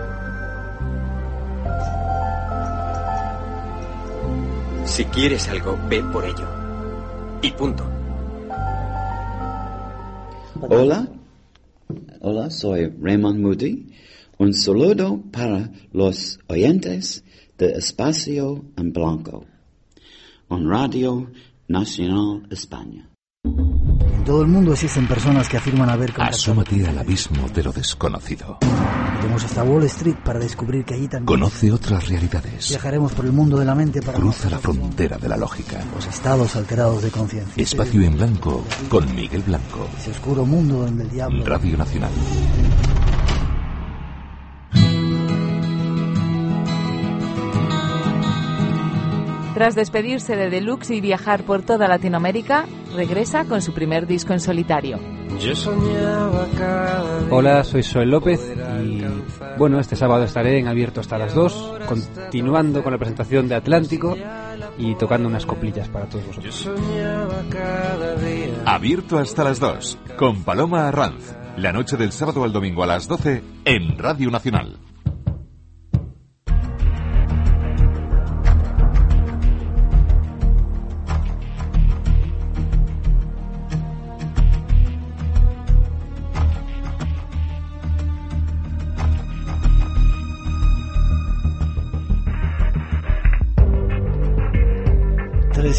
Si quieres algo, ve por ello. Y punto. Hola, hola, soy Raymond Moody. Un saludo para los oyentes de Espacio en Blanco en Radio Nacional España. En todo el mundo existen personas que afirman haber Asómate al abismo de lo desconocido. Iremos hasta Wall Street para descubrir que allí también... Conoce otras realidades. Viajaremos por el mundo de la mente para... Cruza la frontera de la lógica. Los estados alterados de conciencia. Espacio en blanco con Miguel Blanco. Ese oscuro mundo donde el diablo... Radio Nacional. Tras despedirse de Deluxe y viajar por toda Latinoamérica, regresa con su primer disco en solitario. Hola, soy Soel López y bueno, este sábado estaré en abierto hasta las 2, continuando con la presentación de Atlántico y tocando unas coplillas para todos vosotros. Abierto hasta las 2, con Paloma Arranz, la noche del sábado al domingo a las 12 en Radio Nacional.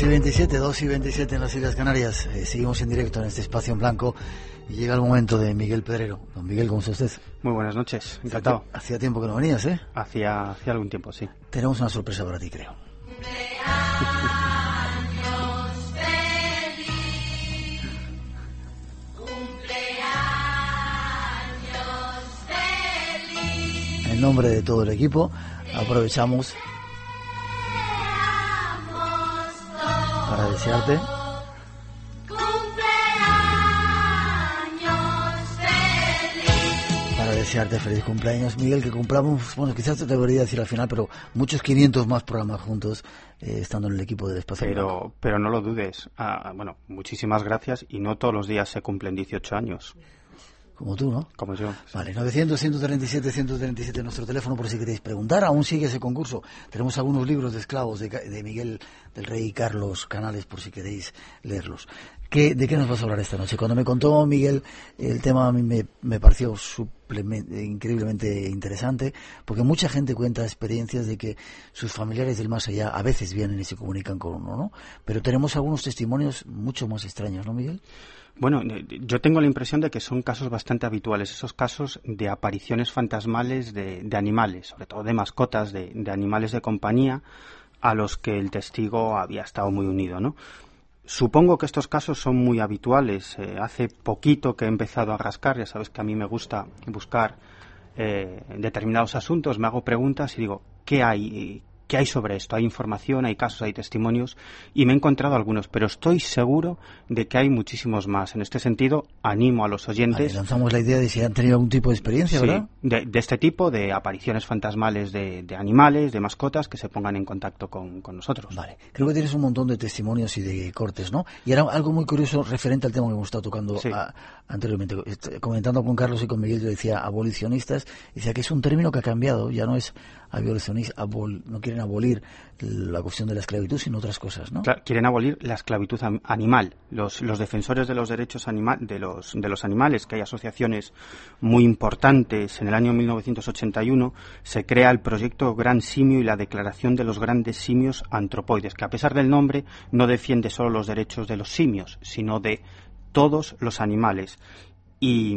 Y 27, 2 y 27 en las Islas Canarias. Eh, seguimos en directo en este espacio en blanco y llega el momento de Miguel Pedrero. Don Miguel, ¿cómo está usted? Muy buenas noches, encantado. Hacía tiempo que no venías, ¿eh? Hacía, hacía algún tiempo, sí. Tenemos una sorpresa para ti, creo. En nombre de todo el equipo, aprovechamos para desearte para desearte feliz cumpleaños, Miguel, que cumplamos, bueno, quizás te debería decir al final, pero muchos 500 más programas juntos, eh, estando en el equipo del Espacio Pero, pero no lo dudes. Ah, bueno, muchísimas gracias y no todos los días se cumplen 18 años. Como tú, ¿no? Como yo. Vale, 900-137, 137 nuestro teléfono por si queréis preguntar. Aún sigue ese concurso. Tenemos algunos libros de esclavos de, de Miguel del Rey Carlos Canales por si queréis leerlos. ¿Qué, ¿De qué nos vas a hablar esta noche? Cuando me contó Miguel el tema a mí me, me pareció increíblemente interesante porque mucha gente cuenta experiencias de que sus familiares del más allá a veces vienen y se comunican con uno, ¿no? Pero tenemos algunos testimonios mucho más extraños, ¿no, Miguel? Bueno, eh, yo tengo la impresión de que son casos bastante habituales, esos casos de apariciones fantasmales de, de animales, sobre todo de mascotas, de, de, animales de compañía, a los que el testigo había estado muy unido, ¿no? Supongo que estos casos son muy habituales. Eh, hace poquito que he empezado a rascar, ya sabes que a mí me gusta buscar eh, determinados asuntos, me hago preguntas y digo, ¿qué hay? ¿Qué hay sobre esto? Hay información, hay casos, hay testimonios y me he encontrado algunos, pero estoy seguro de que hay muchísimos más. En este sentido, animo a los oyentes. Vale, lanzamos la idea de si han tenido algún tipo de experiencia, sí, ¿verdad? De, de, este tipo, de apariciones fantasmales de, de, animales, de mascotas, que se pongan en contacto con, con, nosotros. Vale, creo que tienes un montón de testimonios y de cortes, ¿no? Y era algo muy curioso referente al tema que hemos estado tocando sí. a, anteriormente. Comentando con Carlos y con Miguel, yo decía abolicionistas, decía que es un término que ha cambiado, ya no es abolicionistas, abol, no quieren abolir la cuestión de la esclavitud, sino otras cosas, ¿no? Quieren abolir la esclavitud animal. Los, los defensores de los derechos animal, de, los, de los animales, que hay asociaciones muy importantes. En el año 1981 se crea el proyecto Gran Simio y la Declaración de los Grandes Simios Antropoides, que a pesar del nombre no defiende solo los derechos de los simios, sino de todos los animales. Y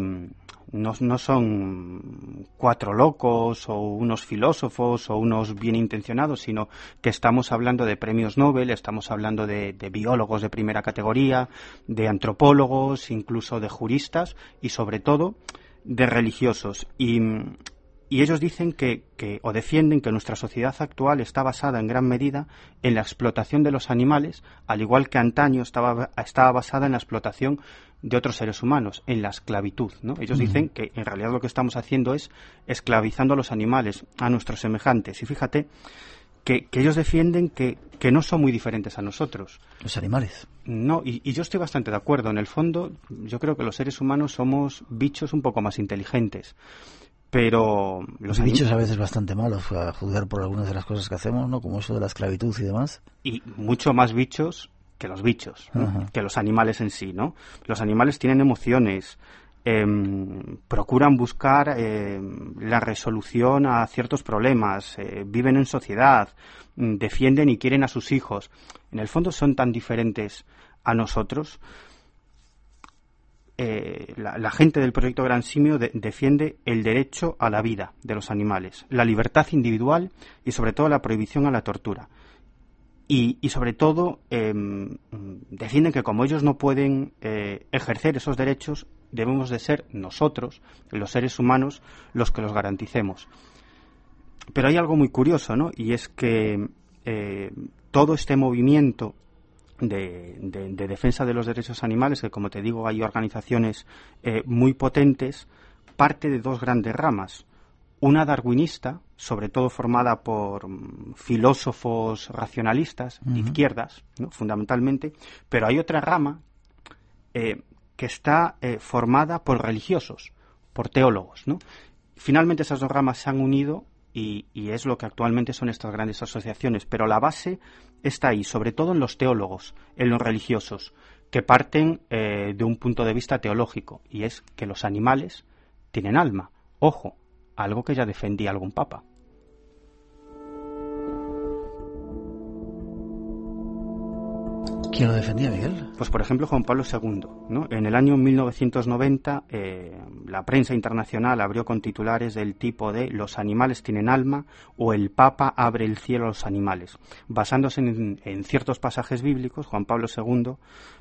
no, no, son cuatro locos o unos filósofos o unos bien intencionados, sino que estamos hablando de premios Nobel, estamos hablando de, de, biólogos de primera categoría, de antropólogos, incluso de juristas y sobre todo de religiosos. Y, y ellos dicen que, que, o defienden que nuestra sociedad actual está basada en gran medida en la explotación de los animales, al igual que antaño estaba, estaba basada en la explotación de otros seres humanos, en la esclavitud. ¿no? Ellos uh -huh. dicen que en realidad lo que estamos haciendo es esclavizando a los animales, a nuestros semejantes. Y fíjate que, que ellos defienden que, que, no son muy diferentes a nosotros. Los animales. No, y, y, yo estoy bastante de acuerdo. En el fondo, yo creo que los seres humanos somos bichos un poco más inteligentes. Pero los, los bichos a veces bastante malos, a juzgar por algunas de las cosas que hacemos, ¿no? Como eso de la esclavitud y demás. Y mucho más bichos que los bichos, ¿no? que los animales en sí, ¿no? Los animales tienen emociones, eh, procuran buscar eh, la resolución a ciertos problemas, eh, viven en sociedad, defienden y quieren a sus hijos. En el fondo son tan diferentes a nosotros. Eh, la, la, gente del proyecto Gran Simio de, defiende el derecho a la vida de los animales, la libertad individual y sobre todo la prohibición a la tortura. Y, sobre todo eh, defienden que como ellos no pueden eh, ejercer esos derechos, debemos de ser nosotros, los seres humanos, los que los garanticemos. Pero hay algo muy curioso, ¿no? Y es que eh, todo este movimiento de, de, de, defensa de los derechos animales, que como te digo hay organizaciones eh, muy potentes, parte de dos grandes ramas una darwinista, sobre todo formada por um, filósofos racionalistas, uh -huh. izquierdas, ¿no? fundamentalmente, pero hay otra rama eh, que está eh, formada por religiosos, por teólogos. ¿no? Finalmente esas dos ramas se han unido y, y, es lo que actualmente son estas grandes asociaciones, pero la base está ahí, sobre todo en los teólogos, en los religiosos, que parten eh, de un punto de vista teológico, y es que los animales tienen alma. Ojo, algo que ya defendía algún papa. Quién lo defendía, Miguel? Pues por ejemplo Juan Pablo II. ¿no? En el año 1990 eh, la prensa internacional abrió con titulares del tipo de Los animales tienen alma o El Papa abre el cielo a los animales. Basándose en, ciertos pasajes bíblicos, Juan Pablo II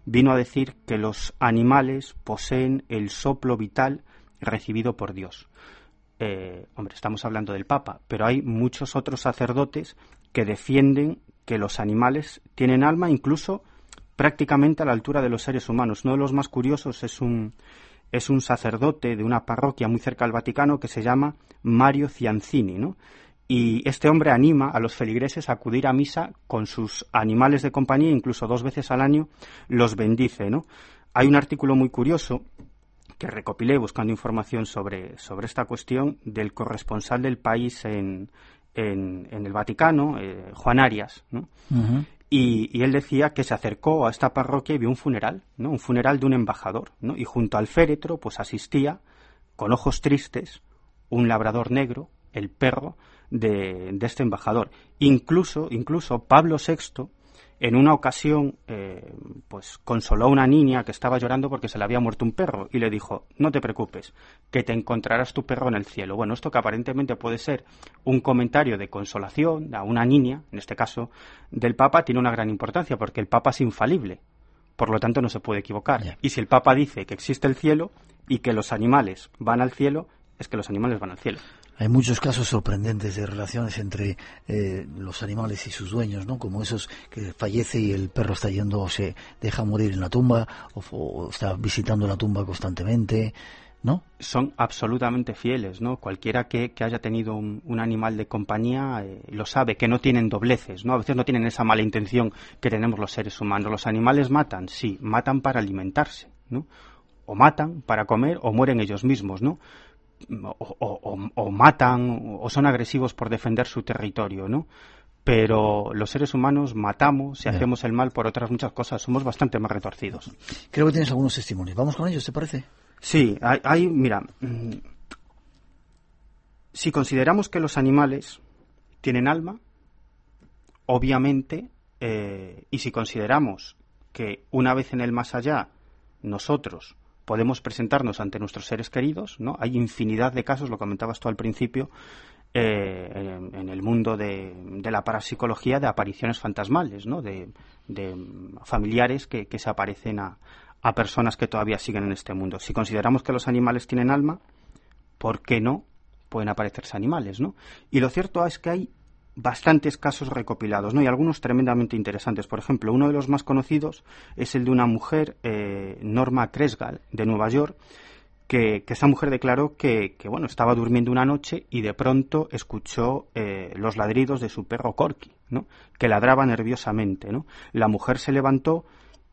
vino a decir que los animales poseen el soplo vital recibido por Dios. Eh, hombre, estamos hablando del Papa, pero hay muchos otros sacerdotes que defienden que los animales tienen alma incluso prácticamente a la altura de los seres humanos. Uno de los más curiosos es un, es un sacerdote de una parroquia muy cerca del Vaticano que se llama Mario Ciancini, ¿no? Y este hombre anima a los feligreses a acudir a misa con sus animales de compañía, incluso dos veces al año los bendice, ¿no? Hay un artículo muy curioso que recopilé buscando información sobre, sobre esta cuestión del corresponsal del país en, en, el Vaticano, eh, Juan Arias, y, él decía que se acercó a esta parroquia y vio un funeral, ¿no? un funeral de un embajador, ¿no? y junto al féretro pues asistía, con ojos tristes, un labrador negro, el perro de, de este embajador. Incluso, incluso Pablo VI en una ocasión, eh, pues consoló a una niña que estaba llorando porque se le había muerto un perro y le dijo, no te preocupes, que te encontrarás tu perro en el cielo. Bueno, esto que aparentemente puede ser un comentario de consolación a una niña, en este caso del Papa, tiene una gran importancia porque el Papa es infalible, por lo tanto no se puede equivocar. Y si el Papa dice que existe el cielo y que los animales van al cielo, es que los animales van al cielo. Hay muchos casos sorprendentes de relaciones entre eh, los animales y sus dueños, ¿no? Como esos que fallece y el perro está yendo o se deja morir en la tumba o, está visitando la tumba constantemente, ¿no? Son absolutamente fieles, ¿no? Cualquiera que, haya tenido un, animal de compañía eh, lo sabe, que no tienen dobleces, ¿no? A veces no tienen esa mala intención que tenemos los seres humanos. Los animales matan, sí, matan para alimentarse, ¿no? O matan para comer o mueren ellos mismos, ¿no? O, matan o son agresivos por defender su territorio, ¿no? Pero los seres humanos matamos y hacemos el mal por otras muchas cosas. Somos bastante más retorcidos. Creo que tienes algunos testimonios. ¿Vamos con ellos, te parece? Sí, hay, mira, mm, si consideramos que los animales tienen alma, obviamente, eh, y si consideramos que una vez en el más allá nosotros podemos presentarnos ante nuestros seres queridos, ¿no? Hay infinidad de casos, lo comentabas tú al principio, eh, en, el mundo de, la parapsicología de apariciones fantasmales, ¿no? De, familiares que, se aparecen a, a personas que todavía siguen en este mundo. Si consideramos que los animales tienen alma, ¿por qué no pueden aparecerse animales, ¿no? Y lo cierto es que hay bastantes casos recopilados, ¿no? Y algunos tremendamente interesantes. Por ejemplo, uno de los más conocidos es el de una mujer, eh, Norma Kresgal, de Nueva York, que, esa mujer declaró que, bueno, estaba durmiendo una noche y de pronto escuchó eh, los ladridos de su perro Corky, ¿no? Que ladraba nerviosamente, ¿no? La mujer se levantó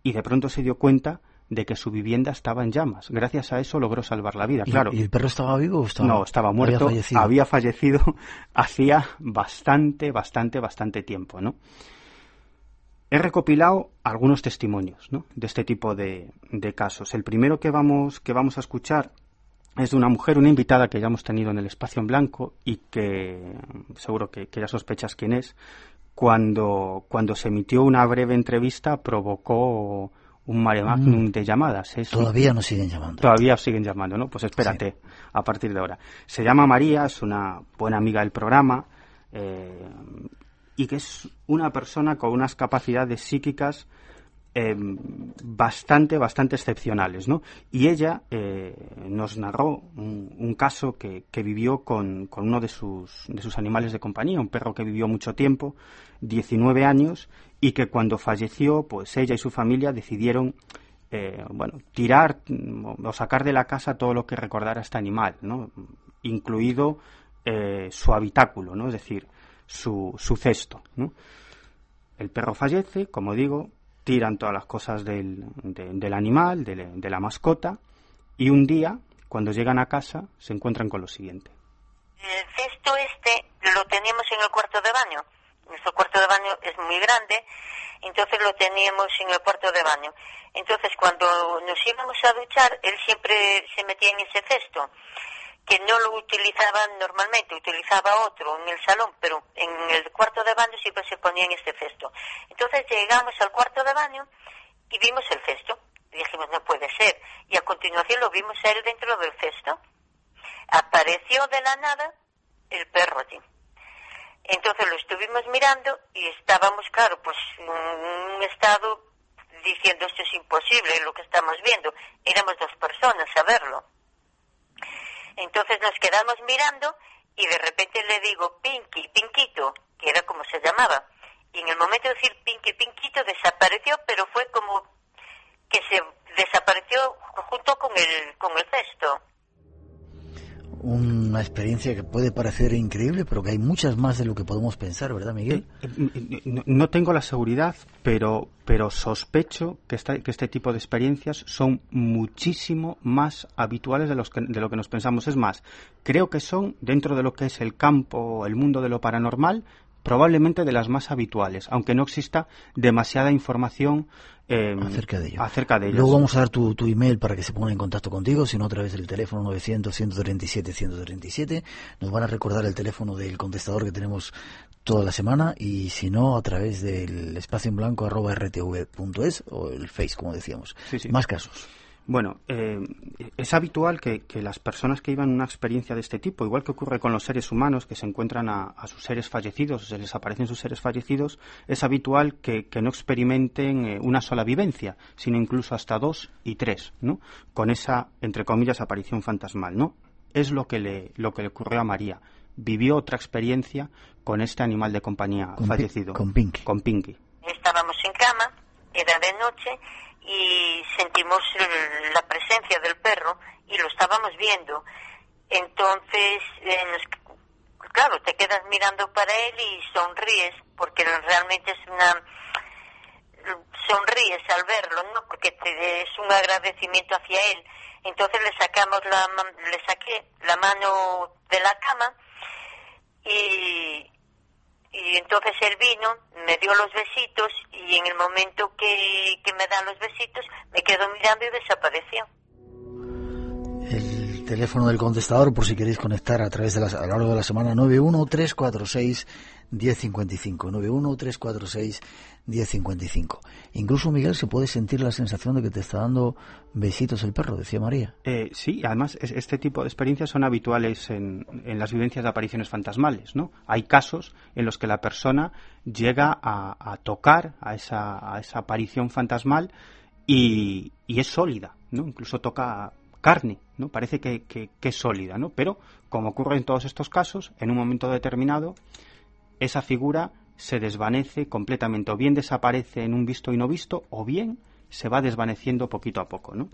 y de pronto se dio cuenta de que su vivienda estaba en llamas. Gracias a eso logró salvar la vida, claro. ¿Y el perro estaba vivo o estaba No, estaba muerto, había fallecido, hacía bastante, bastante, bastante tiempo, ¿no? He recopilado algunos testimonios ¿no? de este tipo de, casos. El primero que vamos, que vamos a escuchar es de una mujer, una invitada que ya hemos tenido en el espacio en blanco y que seguro que, que ya sospechas quién es. Cuando, cuando se emitió una breve entrevista provocó un mare magnum mm. de llamadas. Todavía nos siguen llamando. Todavía siguen llamando, ¿no? Pues espérate, a partir de ahora. Se llama María, es una buena amiga del programa eh, y que es una persona con unas capacidades psíquicas eh, bastante, bastante excepcionales, ¿no? Y ella eh, nos narró un, caso que, vivió con, con, uno de sus, de sus animales de compañía, un perro que vivió mucho tiempo, 19 años, y que cuando falleció, pues ella y su familia decidieron eh, bueno, tirar o sacar de la casa todo lo que recordara este animal, ¿no? incluido su habitáculo, ¿no? es decir, su, su cesto. El perro fallece, como digo, tiran todas las cosas del, del animal, de, la mascota, y un día, cuando llegan a casa, se encuentran con lo siguiente. El cesto este lo teníamos en el cuarto de baño. Nuestro cuarto de baño es muy grande, entonces lo teníamos en el cuarto de baño. Entonces, cuando nos íbamos a duchar, él siempre se metía en ese cesto. Que no lo utilizaba normalmente, utilizaba otro en el salón, pero en el cuarto de baño siempre se ponía en este cesto. Entonces llegamos al cuarto de baño y vimos el cesto. Dijimos, no puede ser. Y a continuación lo vimos a él dentro del cesto. Apareció de la nada el perro allí. Entonces lo estuvimos mirando y estábamos, claro, pues en un estado diciendo esto es imposible lo que estamos viendo. Éramos dos personas a verlo. Entonces nos quedamos mirando y de repente le digo Pinky, Pinquito, que era como se llamaba. Y en el momento de decir Pinky, Pinquito desapareció, pero fue como que se desapareció junto con el, con el cesto una experiencia que puede parecer increíble, pero que hay muchas más de lo que podemos pensar, ¿verdad, Miguel? Eh, eh, no, tengo la seguridad, pero, pero sospecho que, que este tipo de experiencias son muchísimo más habituales de, los de lo que nos pensamos. Es más, creo que son, dentro de lo que es el campo, el mundo de lo paranormal, probablemente de las más habituales, aunque no exista demasiada información eh, acerca de ello. Acerca de Luego vamos a dar tu, tu, email para que se pongan en contacto contigo, sino a través del teléfono 900-137-137. Nos van a recordar el teléfono del contestador que tenemos toda la semana y si no, a través del espacio en blanco arroba rtv.es o el Face, como decíamos. Más casos. Bueno, eh, es habitual que, las personas que vivan una experiencia de este tipo, igual que ocurre con los seres humanos que se encuentran a, sus seres fallecidos, o se les aparecen sus seres fallecidos, es habitual que, no experimenten eh, una sola vivencia, sino incluso hasta dos y tres, ¿no? Con esa, entre comillas, aparición fantasmal, ¿no? Es lo que le, lo que le ocurrió a María. Vivió otra experiencia con este animal de compañía fallecido. con Pinky. Con Pinky. Estábamos en cama, era de noche y sentimos la presencia del perro y lo estábamos viendo. Entonces, eh, claro, te quedas mirando para él y sonríes porque realmente es una sonríes al verlo, ¿no? Porque te, es un agradecimiento hacia él. Entonces le sacamos la le saqué la mano de la cama y, y entonces él vino, me dio los besitos y en el momento que, que me dan los besitos me quedo mirando y desapareció. El teléfono del contestador por si queréis conectar a través de la, a lo largo de la semana 91346 1055 91346 1055. Incluso, Miguel, se puede sentir la sensación de que te está dando besitos el perro, decía María. Eh, sí, además este tipo de experiencias son habituales en, las vivencias de apariciones fantasmales, ¿no? Hay casos en los que la persona llega a, tocar a esa, a esa, aparición fantasmal y, es sólida, ¿no? Incluso toca carne, ¿no? Parece que, que es sólida, ¿no? Pero, como ocurre en todos estos casos, en un momento determinado, esa figura se desvanece completamente, o bien desaparece en un visto y no visto, o bien se va desvaneciendo poquito a poco, ¿no?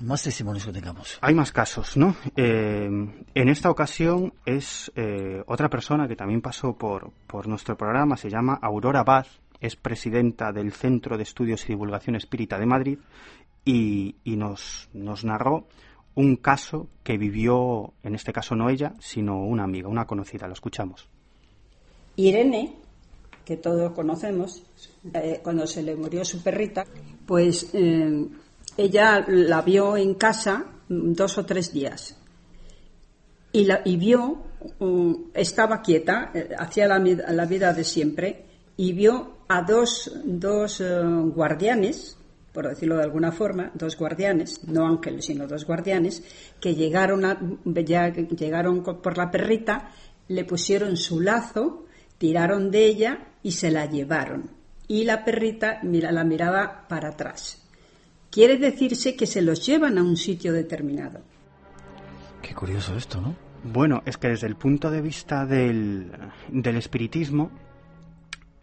Más testimonios que tengamos. Hay más casos, ¿no? Eh, en esta ocasión es eh, otra persona que también pasó por, por nuestro programa, se llama Aurora Baz, es presidenta del Centro de Estudios y Divulgación Espírita de Madrid y, y nos, nos narró un caso que vivió, en este caso no ella, sino una amiga, una conocida. Lo escuchamos. Irene que todos conocemos, eh, cuando se le murió su perrita, pues eh, ella la vio en casa dos o tres días. Y, la, y vio, um, estaba quieta, eh, hacía la, la, vida de siempre, y vio a dos, dos guardianes, por decirlo de alguna forma, dos guardianes, no ángeles, sino dos guardianes, que llegaron, a, ya, llegaron por la perrita, le pusieron su lazo, tiraron de ella y se la llevaron. Y la perrita mira, la miraba para atrás. Quiere decirse que se los llevan a un sitio determinado. Qué curioso esto, ¿no? Bueno, es que desde el punto de vista del, del espiritismo,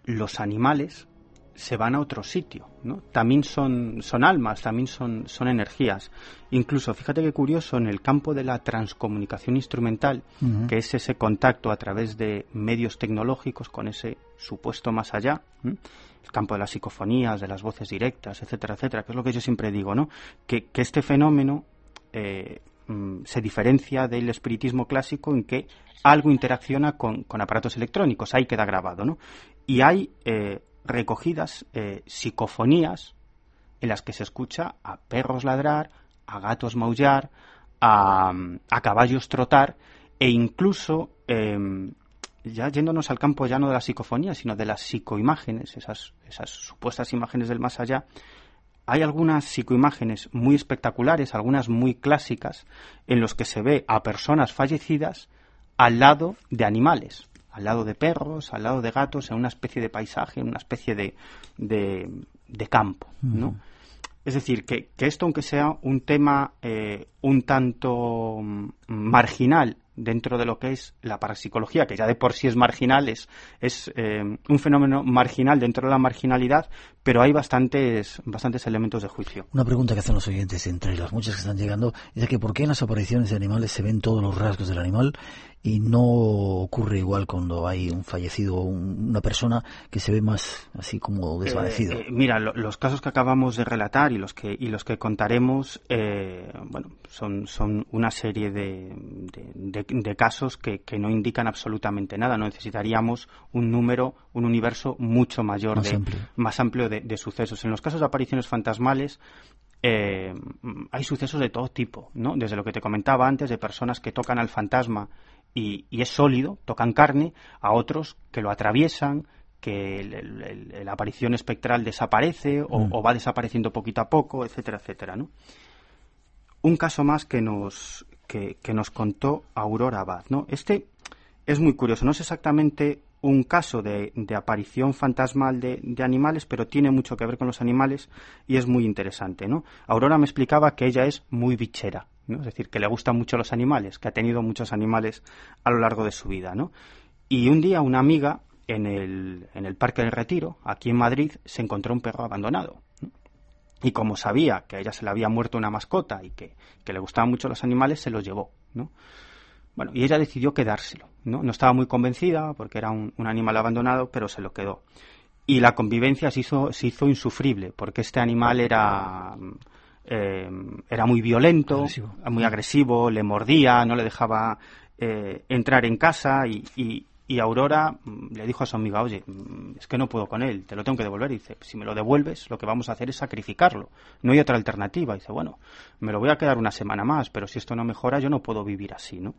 los animales se van a otro sitio, ¿no? También son, son almas, también son, son energías. Incluso, fíjate qué curioso, en el campo de la transcomunicación instrumental, que es ese contacto a través de medios tecnológicos con ese supuesto más allá, el campo de las psicofonías, de las voces directas, etcétera, etcétera, que es lo que yo siempre digo, ¿no? Que, este fenómeno eh, mm, se diferencia del espiritismo clásico en que algo interacciona con, con aparatos electrónicos, ahí queda grabado, ¿no? Y hay eh, recogidas eh, psicofonías en las que se escucha a perros ladrar, a gatos maullar, a, a caballos trotar e incluso em, ya yéndonos al campo ya no de la psicofonía, sino de las psicoimágenes, esas, esas supuestas imágenes del más allá, hay algunas psicoimágenes muy espectaculares, algunas muy clásicas, en los que se ve a personas fallecidas al lado de animales, al lado de perros, al lado de gatos, en una especie de paisaje, en una especie de, de, de campo, ¿no? Es decir, que, que, esto, aunque sea un tema eh, un tanto mm, marginal dentro de lo que es la parapsicología, que ya de por sí es marginal, es, es eh, un fenómeno marginal dentro de la marginalidad, pero hay bastantes, bastantes elementos de juicio. Una pregunta que hacen los oyentes, entre las muchas que están llegando, es que ¿por qué en las apariciones de animales se ven todos los rasgos del animal y no ocurre igual cuando hay un fallecido, un, una persona que se ve más así como desvanecido? Eh, eh, mira, lo, los casos que acabamos de relatar y los que, y los que contaremos, eh, bueno, son, son una serie de, de, de, de casos que, que, no indican absolutamente nada. No necesitaríamos un número, un universo mucho mayor, más de, amplio, más amplio de, de sucesos. En los casos de apariciones fantasmales, eh, hay sucesos de todo tipo, ¿no? Desde lo que te comentaba antes, de personas que tocan al fantasma y, y es sólido, tocan carne, a otros que lo atraviesan, que la aparición espectral desaparece o, mm. o, va desapareciendo poquito a poco, etcétera, etcétera, ¿no? Un caso más que nos, que, que nos contó Aurora Abad, ¿no? Este es muy curioso, no es exactamente un caso de, de aparición fantasmal de, de, animales, pero tiene mucho que ver con los animales y es muy interesante, ¿no? Aurora me explicaba que ella es muy bichera, ¿no? Es decir, que le gustan mucho los animales, que ha tenido muchos animales a lo largo de su vida, ¿no? Y un día una amiga en el, en el Parque del Retiro, aquí en Madrid, se encontró un perro abandonado. Y como sabía que a ella se le había muerto una mascota y que, que le gustaban mucho los animales, se los llevó, ¿no? Bueno, y ella decidió quedárselo, ¿no? No estaba muy convencida porque era un, un animal abandonado, pero se lo quedó. Y la convivencia se hizo, se hizo insufrible porque este animal era, eh, era muy violento, agresivo. muy agresivo, le mordía, no le dejaba eh, entrar en casa y, y, y, Aurora le dijo a su amiga, oye, es que no puedo con él, te lo tengo que devolver. Dice, si me lo devuelves, lo que vamos a hacer es sacrificarlo. No hay otra alternativa. Dice, bueno, me lo voy a quedar una semana más, pero si esto no mejora, yo no puedo vivir así, ¿no?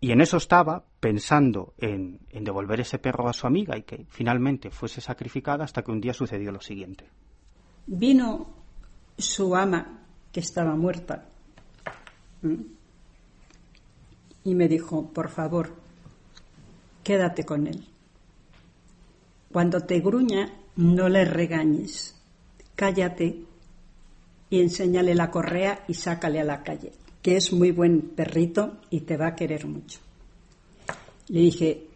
Y en eso estaba pensando en, en, devolver ese perro a su amiga y que finalmente fuese sacrificada hasta que un día sucedió lo siguiente. Vino su ama, que estaba muerta, y me dijo, por favor, quédate con él. Cuando te gruña, no le regañes, cállate y enséñale la correa y sácale a la calle, que es muy buen perrito y te va a querer mucho. Le dije,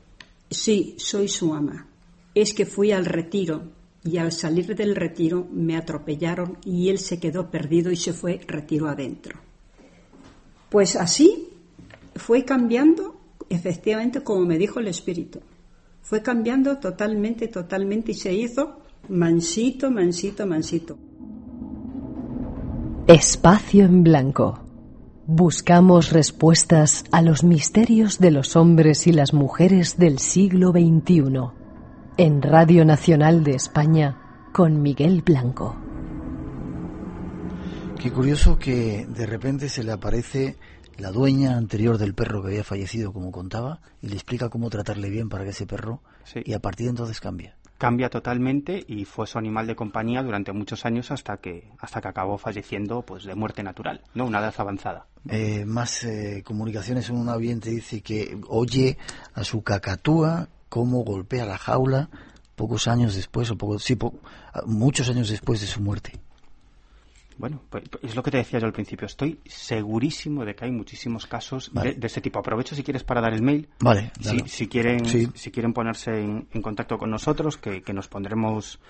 sí, soy su ama. Es que fui al retiro y al salir del retiro me atropellaron y él se quedó perdido y se fue retiro adentro. Pues así fue cambiando efectivamente como me dijo el espíritu. Fue cambiando totalmente, totalmente y se hizo mansito, mansito, mansito. Espacio en blanco. Buscamos respuestas a los misterios de los hombres y las mujeres del siglo XXI. En Radio Nacional de España, con Miguel Blanco. Qué curioso que de repente se le aparece la dueña anterior del perro que había fallecido, como contaba, y le explica cómo tratarle bien para que ese perro, sí. y a partir de entonces cambia. Cambia totalmente y fue su animal de compañía durante muchos años hasta que hasta que acabó falleciendo pues de muerte natural, no una edad avanzada. Eh, más eh, comunicaciones, un oyente dice que oye a su cacatúa cómo golpea la jaula pocos años después, o poco, sí, po, muchos años después de su muerte. Bueno, pues es lo que te decía yo al principio. Estoy segurísimo de que hay muchísimos casos vale. de, de, este tipo. Aprovecho si quieres para dar el mail. Vale. Si, si, quieren, sí. si quieren ponerse en, en contacto con nosotros, que, que, nos pondremos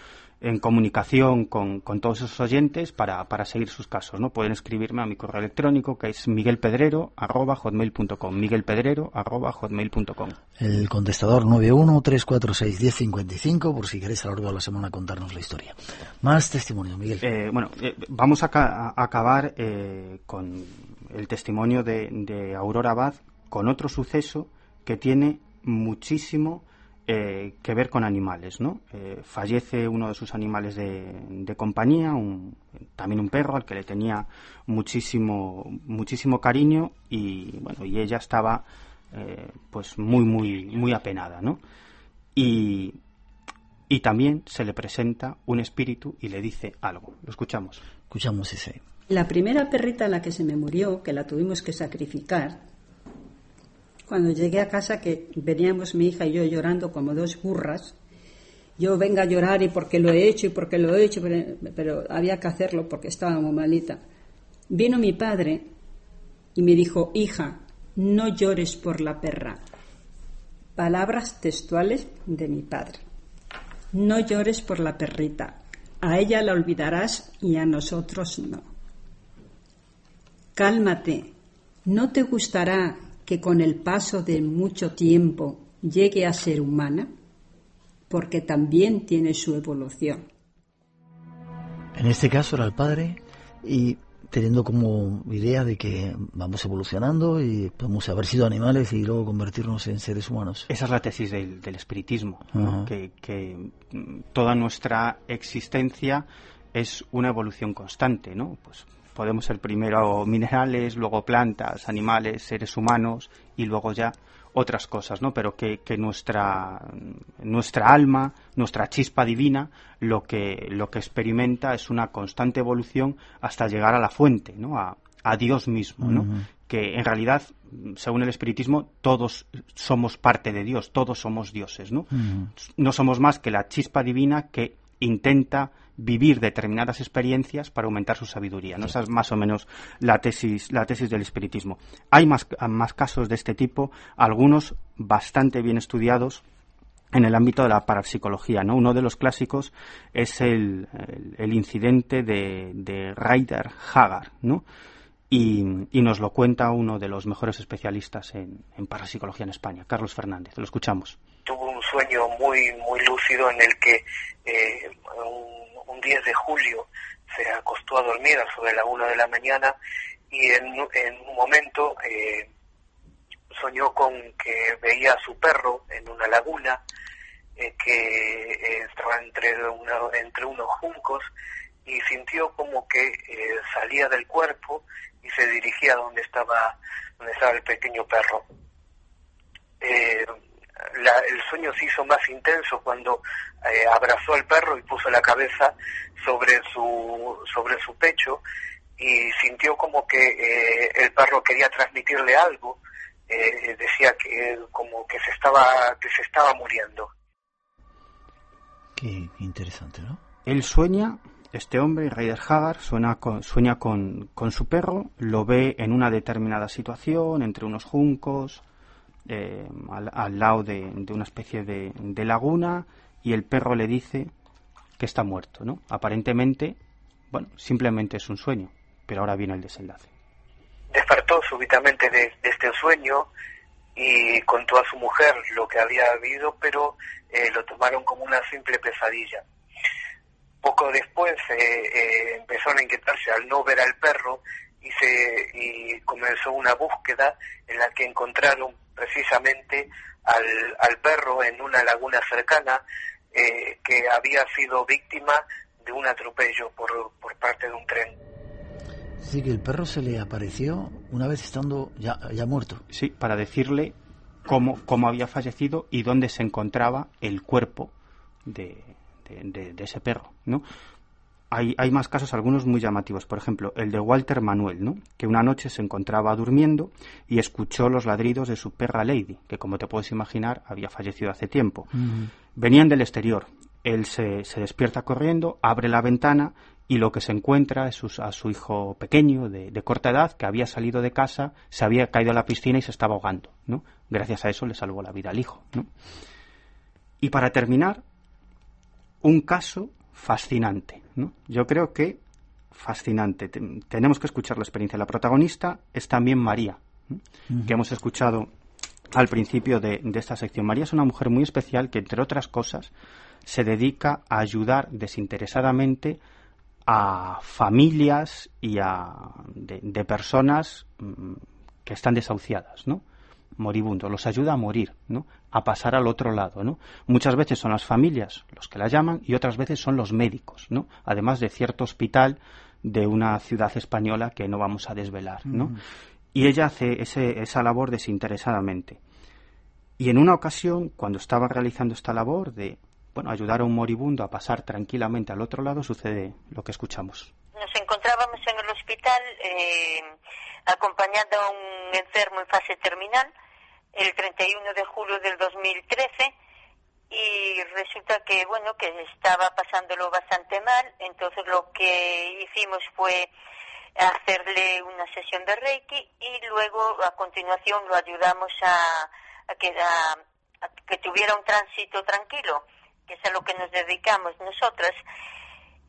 en comunicación con, con todos esos oyentes para, para, seguir sus casos, ¿no? Pueden escribirme a mi correo electrónico que es miguelpedrero@hotmail.com, miguelpedrero@hotmail.com. El contestador 913461055 por si queréis a lo largo de la semana contarnos la historia. Más testimonio, Miguel. Eh, bueno, eh, vamos a, a acabar eh, con el testimonio de, de Aurora Abad con otro suceso que tiene muchísimo eh, que ver con animales, ¿no? Eh, fallece uno de sus animales de, compañía, también un perro al que le tenía muchísimo, muchísimo cariño y bueno, y ella estaba eh, pues muy, muy, muy apenada, ¿no? Y, y también se le presenta un espíritu y le dice algo. Lo escuchamos. Escuchamos ese. La primera perrita a la que se me murió, que la tuvimos que sacrificar, cuando llegué a casa que veníamos mi hija y yo llorando como dos burras, yo venga a llorar y porque lo he hecho y porque lo he hecho, pero, había que hacerlo porque estaba muy malita. Vino mi padre y me dijo, hija, no llores por la perra. Palabras textuales de mi padre. No llores por la perrita. A ella la olvidarás y a nosotros no. Cálmate. ¿No te gustará que con el paso de mucho tiempo llegue a ser humana, porque también tiene su evolución. En este caso era el padre y teniendo como idea de que vamos evolucionando y podemos haber sido animales y luego convertirnos en seres humanos. Esa es la tesis del, espiritismo, que, que, toda nuestra existencia es una evolución constante, ¿no? Pues podemos ser primero minerales, luego plantas, animales, seres humanos y luego ya otras cosas, ¿no? Pero que, nuestra, nuestra alma, nuestra chispa divina, lo que, lo que experimenta es una constante evolución hasta llegar a la fuente, ¿no? A, Dios mismo, ¿no? Que en realidad, según el espiritismo, todos somos parte de Dios, todos somos dioses, ¿no? No somos más que la chispa divina que intenta vivir determinadas experiencias para aumentar su sabiduría. ¿no? Esa es más o menos la tesis, la tesis del espiritismo. Hay más, más casos de este tipo, algunos bastante bien estudiados en el ámbito de la parapsicología. ¿no? Uno de los clásicos es el, el, incidente de, de Ryder Hagar, ¿no? Y, nos lo cuenta uno de los mejores especialistas en, en, parapsicología en España, Carlos Fernández. Lo escuchamos. Tuvo un sueño muy, muy lúcido en el que eh, un 10 de julio se acostó a dormir sobre la una de la mañana y en, un momento eh, soñó con que veía a su perro en una laguna eh, que eh, estaba entre, entre unos juncos y sintió como que salía del cuerpo y se dirigía a donde estaba, donde estaba el pequeño perro el sueño se hizo más intenso cuando eh, abrazó al perro y puso la cabeza sobre su, sobre su pecho y sintió como que eh, el perro quería transmitirle algo, eh, decía que como que se estaba, que se estaba muriendo. Qué interesante, ¿no? Él sueña, este hombre, Raider Hagar, sueña, con, sueña con, con su perro, lo ve en una determinada situación, entre unos juncos, eh, al, lado de, una especie de, laguna y el perro le dice que está muerto, ¿no? Aparentemente, bueno, simplemente es un sueño, pero ahora viene el desenlace. Despertó súbitamente de, este sueño y contó a su mujer lo que había habido, pero eh, lo tomaron como una simple pesadilla. Poco después eh, empezaron a inquietarse al no ver al perro y, se, y comenzó una búsqueda en la que encontraron precisamente al, perro en una laguna cercana eh, que había sido víctima de un atropello por, por parte de un tren. Sí, que el perro se le apareció una vez estando ya, ya muerto. Sí, para decirle cómo, cómo había fallecido y dónde se encontraba el cuerpo de, de, de ese perro, ¿no? Hay, hay, más casos, algunos muy llamativos. Por ejemplo, el de Walter Manuel, ¿no? que una noche se encontraba durmiendo y escuchó los ladridos de su perra Lady, que como te puedes imaginar había fallecido hace tiempo. Venían del exterior. Él se, se, despierta corriendo, abre la ventana y lo que se encuentra es a su hijo pequeño, de, de, corta edad, que había salido de casa, se había caído a la piscina y se estaba ahogando. ¿no? Gracias a eso le salvó la vida al hijo. ¿no? Y para terminar, un caso fascinante. ¿no? Yo creo que fascinante. tenemos que escuchar la experiencia. La protagonista es también María, que hemos escuchado al principio de, esta sección. María es una mujer muy especial que, entre otras cosas, se dedica a ayudar desinteresadamente a familias y a de, personas mm, que están desahuciadas, ¿no? Moribundos, los ayuda a morir, ¿no? a pasar al otro lado. ¿no? Muchas veces son las familias los que la llaman y otras veces son los médicos, ¿no? además de cierto hospital de una ciudad española que no vamos a desvelar. ¿no? Y ella hace ese, esa labor desinteresadamente. Y en una ocasión, cuando estaba realizando esta labor de bueno, ayudar a un moribundo a pasar tranquilamente al otro lado, sucede lo que escuchamos. Nos encontrábamos en el hospital eh, acompañando a un enfermo en fase terminal el 31 de julio del 2013 y resulta que bueno que estaba pasándolo bastante mal. Entonces lo que hicimos fue hacerle una sesión de reiki y luego a continuación lo ayudamos a, que a que tuviera un tránsito tranquilo que es a lo que nos dedicamos nosotras.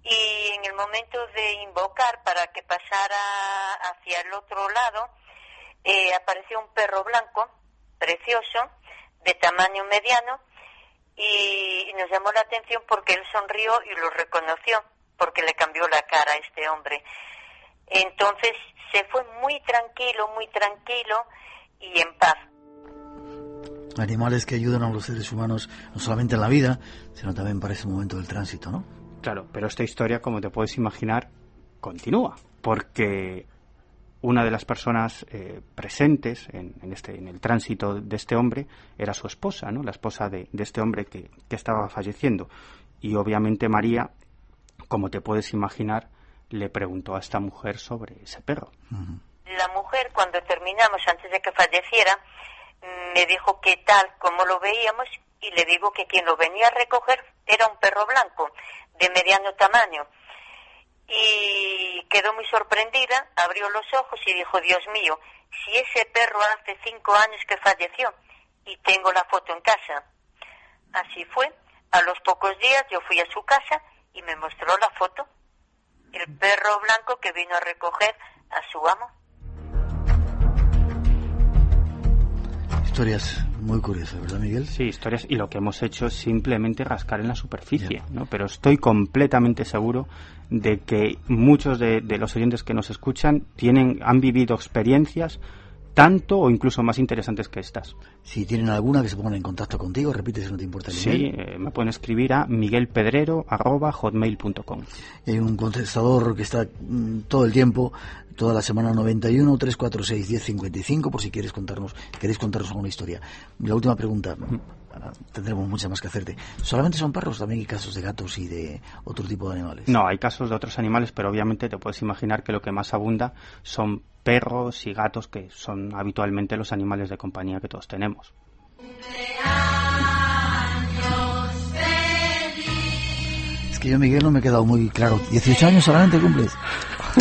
Y en el momento de invocar para que pasara hacia el otro lado eh, apareció un perro blanco precioso de tamaño mediano y, nos llamó la atención porque él sonrió y lo reconoció porque le cambió la cara a este hombre entonces se fue muy tranquilo muy tranquilo y en paz animales que ayudan a los seres humanos no solamente en la vida, sino también para ese momento del tránsito, ¿no? Claro, pero esta historia, como te puedes imaginar, continúa, porque una de las personas eh, presentes en, este, en el tránsito de este hombre era su esposa, ¿no? la esposa de, este hombre que, estaba falleciendo. Y obviamente María, como te puedes imaginar, le preguntó a esta mujer sobre ese perro. La mujer, cuando terminamos, antes de que falleciera, me dijo que tal como lo veíamos y le digo que quien lo venía a recoger era un perro blanco de mediano tamaño. Y quedó muy sorprendida, abrió los ojos y dijo, Dios mío, si ese perro hace cinco años que falleció y tengo la foto en casa. Así fue. A los pocos días yo fui a su casa y me mostró la foto. El perro blanco que vino a recoger a su amo. Historias muy curiosas, ¿verdad, Miguel? Sí, historias. Y lo que hemos hecho es simplemente rascar en la superficie, ¿no? Pero estoy completamente seguro de que muchos de, de los oyentes que nos escuchan tienen, han vivido experiencias tanto o incluso más interesantes que estas. Si tienen alguna que se pongan en contacto contigo, repite si no te importa el Sí, eh, me pueden escribir a miguelpedrero.hotmail.com. Hay un contestador que está mm, todo el tiempo, toda la semana 91 346 1055 por si quieres contarnos, queréis contarnos alguna historia. La última pregunta, tendremos muchas más que hacerte. ¿Solamente son perros? También hay casos de gatos y de otro tipo de animales. No, hay casos de otros animales, pero obviamente te puedes imaginar que lo que más abunda son perros y gatos, que son habitualmente los animales de compañía que todos tenemos. Es que yo, Miguel, no me he quedado muy claro. ¿18 años solamente cumples?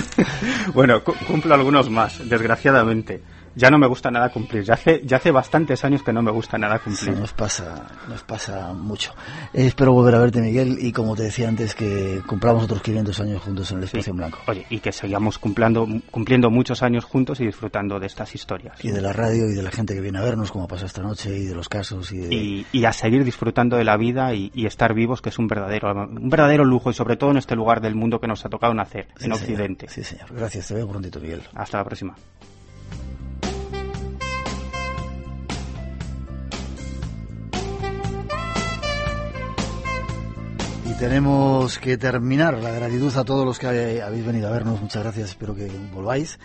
bueno, cumplo algunos más, desgraciadamente ya no me gusta nada cumplir. Ya hace, ya hace bastantes años que no me gusta nada cumplir. nos pasa, nos pasa mucho. espero volver a verte, Miguel, y como te decía antes, que cumplamos otros 500 años juntos en el Espacio Blanco. Oye, y que sigamos cumpliendo, cumpliendo muchos años juntos y disfrutando de estas historias. Y de la radio y de la gente que viene a vernos, como pasa esta noche, y de los casos. Y, y, a seguir disfrutando de la vida y, estar vivos, que es un verdadero, un verdadero lujo, y sobre todo en este lugar del mundo que nos ha tocado nacer, en Occidente. Sí, señor. Gracias, te veo prontito, Miguel. Hasta la próxima. Tenemos que terminar. La gratitud a todos los que habéis venido a vernos. Muchas gracias, espero que volváis.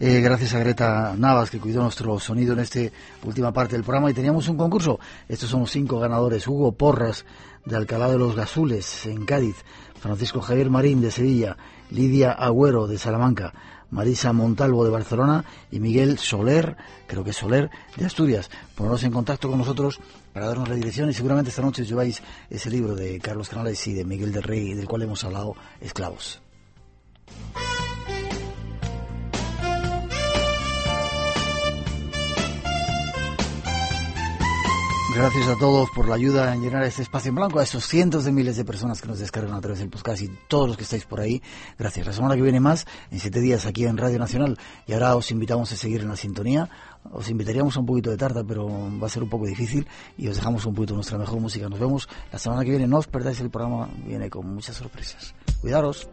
Eh, gracias a Greta Navas que cuidó nuestro sonido en esta última parte del programa. Y teníamos un concurso. Estos son los cinco ganadores. Hugo Porras de Alcalá de los Gazules en Cádiz. Francisco Javier Marín de Sevilla. Lidia Agüero de Salamanca. Marisa Montalvo de Barcelona y Miguel Soler, creo que Soler, de Asturias. Poneros en contacto con nosotros para darnos la dirección y seguramente esta noche lleváis ese libro de Carlos Canales y de Miguel del Rey, del cual hemos hablado, Esclavos. Gracias a todos por la ayuda en llenar este espacio en blanco, a esos cientos de miles de personas que nos descargan a través del podcast y todos los que estáis por ahí. Gracias. La semana que viene más, en siete días aquí en Radio Nacional. Y ahora os invitamos a seguir en la sintonía. Os invitaríamos un poquito de tarta, pero va a ser un poco difícil y os dejamos un poquito nuestra mejor música. Nos vemos la semana que viene. No os perdáis el programa, viene con muchas sorpresas. Cuidaros.